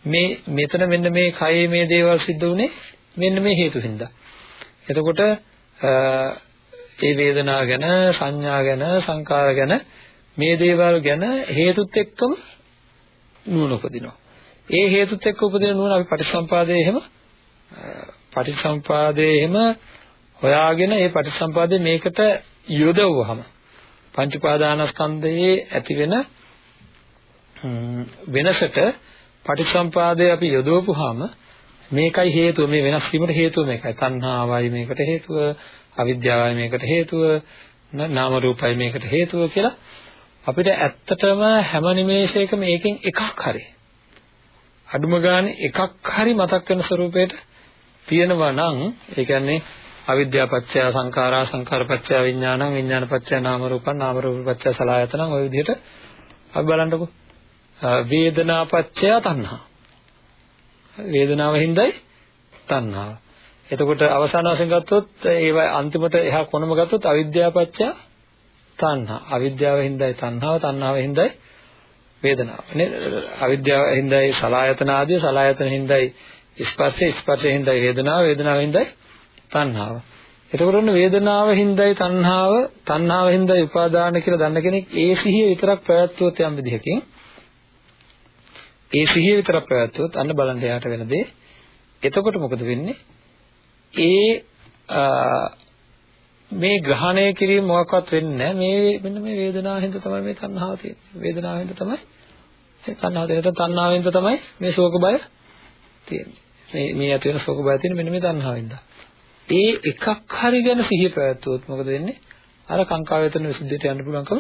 මේ මෙතන මෙන්න මේ කයේ මේ දේවල් සිද්ධ වුනේ මෙන්න මේ හේතු හින්දා. එතකොට ඒ වේදනාව ගැන සංඥා ගැන සංකාර ගැන මේ දේවල් ගැන හේතුත් එක්කම නුවණ උපදිනවා. ඒ හේතුත් එක්ක උපදින නුවණ අපි පටිච්චසම්පාදයේ එහෙම පටිච්චසම්පාදයේ එහෙම හොයාගෙන ඒ පටිච්චසම්පාදයේ මේකට යොදවුවහම පංච උපාදානස්කන්ධයේ ඇති වෙන වෙනසට පටිසම්පාදය අපි යොදවපුවාම මේකයි හේතුව මේ වෙනස් වීමට හේතුව මේකයි. තණ්හාවයි මේකට හේතුව අවිද්‍යාවයි මේකට හේතුව නාම රූපයි මේකට හේතුව කියලා අපිට ඇත්තටම හැම නිමේෂයකම මේකෙන් එකක් හරි අඩුම ගානේ එකක් හරි මතක් වෙන ස්වරූපයට තියෙනවා නම් ඒ කියන්නේ අවිද්‍යාව පත්‍ය සංඛාරා සංඛාර පත්‍ය විඥානං විඥාන පත්‍ය නාම රූපං නාම රූප පත්‍ය සලආයතනං ඔය විදිහට අපි බලන්නකො. වේදනා පත්‍ය තණ්හා. වේදනාව හින්දායි තණ්හාව එතකොට අවසාන වශයෙන් ගත්තොත් ඒව අන්තිමට එහා කොනම ගත්තොත් අවිද්‍යාව පත්‍ය තණ්හා. අවිද්‍යාව හින්දායි තණ්හාව තණ්හාව හින්දායි වේදනාව. නේද අවිද්‍යාව හින්දායි සලආයතන ආදී සලආයතන හින්දායි ස්පර්ශය ස්පර්ශය හින්දායි වේදනාව වේදනාව හින්දායි තණ්හාව. එතකොට ඔන්න වේදනාව හින්දායි තණ්හාව තණ්හාව හින්දායි උපාදාන කියලා දන්න කෙනෙක් ඒ සිහිය විතරක් පැවැත්වුවොත් යම් විදිහකින් ඒ සිහිය විතරක් පැවැත්වුවොත් අන්න බලන්න එයාට වෙන දේ. එතකොට මොකද වෙන්නේ? ඒ මේ ග්‍රහණය කිරීම මොකක්වත් වෙන්නේ නැහැ. මේ මෙන්න මේ වේදනාව හින්දා තමයි මේ තණ්හාව තියෙන්නේ. වේදනාව හින්දා තමයි මේ තණ්හාව තියෙන්නේ. තණ්හාව හින්දා තමයි මේ ශෝක බය තියෙන්නේ. මේ මේ ඇති වෙන ශෝක බය තියෙන්නේ මෙන්න මේ තණ්හාව හින්දා ඒ එකක් හරි ගැන සිහිය පැවැත්වුවොත් මොකද වෙන්නේ? අර කාංකා වේතන විසුද්ධියට යන්න පුළුවන්කම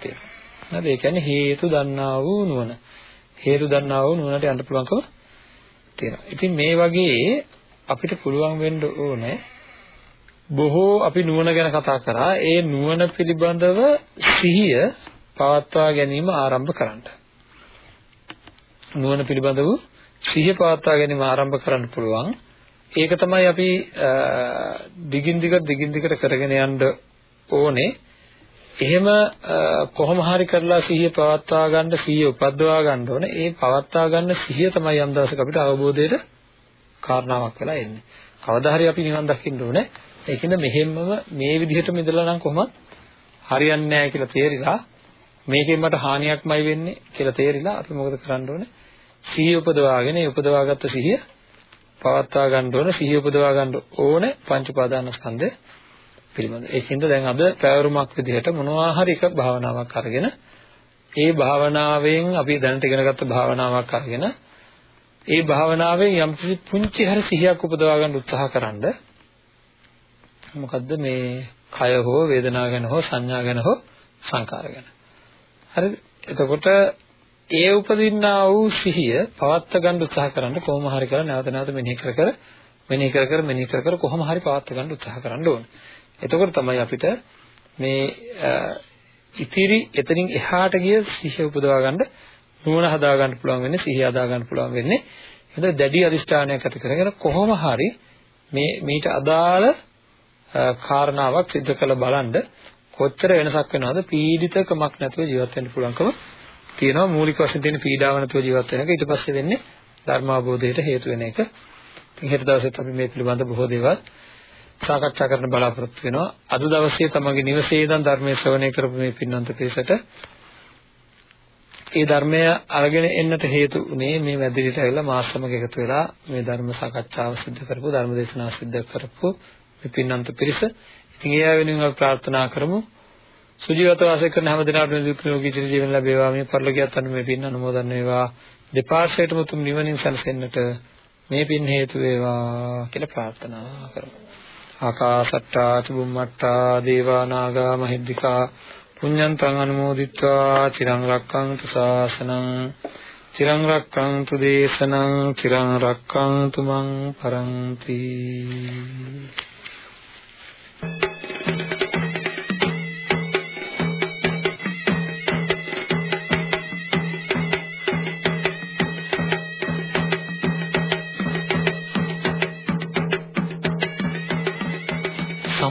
තියෙනවා. නේද ඒ කියන්නේ හේතු දන්නා වූ නුවණ. හේතු දන්නා වූ නුවණට යන්න පුළුවන්කම තියෙනවා. ඉතින් මේ වගේ අපිට පුළුවන් වෙන්න ඕනේ බොහෝ අපි නුවණ ගැන කතා කරා. ඒ නුවණ පිළිබඳව සිහිය පවත්වා ගැනීම ආරම්භ කරන්න. නුවණ පිළිබඳව සිහිය පවත්වා ගැනීම ආරම්භ කරන්න පුළුවන්. ඒක තමයි අපි දිගින් දිගට දිගින් දිගට කරගෙන යන්න ඕනේ. එහෙම කොහොම හරි කරලා සිහිය පවත්වා ගන්න සිහිය උපද්දවා ගන්න ඕනේ. ඒ පවත්වා ගන්න සිහිය තමයි යම් දවසක අපිට අවබෝධයට කාරණාවක් වෙලා එන්නේ. කවදා හරි අපි නිවන් දකින්න ඕනේ. ඒකින්ද මෙහෙම්මම මේ විදිහටම ඉඳලා නම් කොහොමද හරියන්නේ නැහැ කියලා තේරිලා මේකෙන් මට හානියක්මයි වෙන්නේ කියලා තේරිලා අපි මොකද කරන්න ඕනේ? සිහිය උපදවාගෙන ඒ උපදවාගත්ත සිහිය පවත්වා ගන්න ඕනේ. සිහිය උපදවා ගන්න ඕනේ පංච උපාදාන ස්කන්ධය පිළිබඳ. ඒකින්ද දැන් අද පැවරුමක් විදිහට මොනවා හරි එක භාවනාවක් අරගෙන ඒ භාවනාවෙන් අපි දැනට ඉගෙනගත්ත භාවනාවක් අරගෙන ඒ භාවනාවෙන් යම් පුංචි හරි සිහියක් උපදවා ගන්න උත්සාහ කරන්නේ මොකද්ද මේ කය හෝ වේදනාව ගැන හෝ සංඥා ගැන හෝ සංකාර ගැන. හරිද? එතකොට ඒ උපදින්නා වූ සිහිය පවත්වා ගන්න උත්සාහ කරන්න කොහොම හරි කරලා නැවත නැවත මෙනෙහි කර කර මෙනෙහි කර කර මෙනෙහි කර කර කොහොම හරි පවත්වා ගන්න උත්සාහ කරන්න ඕන. එතකොට තමයි අපිට මේ ඉතිරි එතනින් එහාට ගිය සිහිය උපදවා ගන්න නුවණ හදා ගන්න පුළුවන් වෙන්නේ සිහිය හදා ගන්න පුළුවන් වෙන්නේ. හද දැඩි අදිෂ්ඨානයක් ඇති කරගෙන කොහොම හරි මේ මීට අදාළ කාරණාවක් සිද්ධ කළ බලන්න කොච්චර වෙනසක් වෙනවද පීඩිතකමක් නැතුව ජීවත් වෙන්න පුළුවන්කම තියෙනවා මූලික වශයෙන් තියෙන පීඩාව නැතුව ජීවත් වෙන එක ඊට පස්සේ වෙන්නේ ධර්මාභෝධයට හේතු වෙන එක. ඉතින් හෙට දවසෙත් අපි මේ පිළිබඳ බොහෝ දේවල් සාකච්ඡා කරන්න බලාපොරොත්තු වෙනවා. අද දවසේ තමගේ නිවසේ ඉඳන් ධර්මයේ ශ්‍රවණය කරපු මේ පින්නන්ත පිරිසට ඒ ධර්මය අරගෙන එන්නට හේතු උනේ මේ වැදිරිට ඇවිල්ලා මාසමක එකතු වෙලා මේ ධර්ම සාකච්ඡාව සිදු කරපු ධර්ම දේශනාව සිදු කරපු මේ පින්නන්ත පිරිස. ඉතින් ඒ අය වෙනුවෙන් අපි ප්‍රාර්ථනා කරමු. සුජීවත වාසය කරන හැම දිනකටම දුක් නිරෝගී චිර ජීවන ලැබේවා. මේ පරිලෝකියත් අන්න මේ පින් අනුමෝදන් වේවා. දෙපාර්ශ්වයටම තුම් නිවනින් සැලසෙන්නට මේ පින් හේතු වේවා කියලා ප්‍රාර්ථනා කරමු. ආකාසට්ටා චුම්මට්ටා දේවා නාග මහිද්దికා පුඤ්ඤන්තං අනුමෝදිත්වා චිරං රක්ඛන්තු ශාසනං චිරං රක්ඛන්තු දේශනං චිරං රක්ඛන්තු මං පරන්ති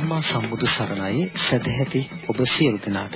සම්මා සම්බුදු සරණයි. සදැහැති ඔබ සියලු දෙනාට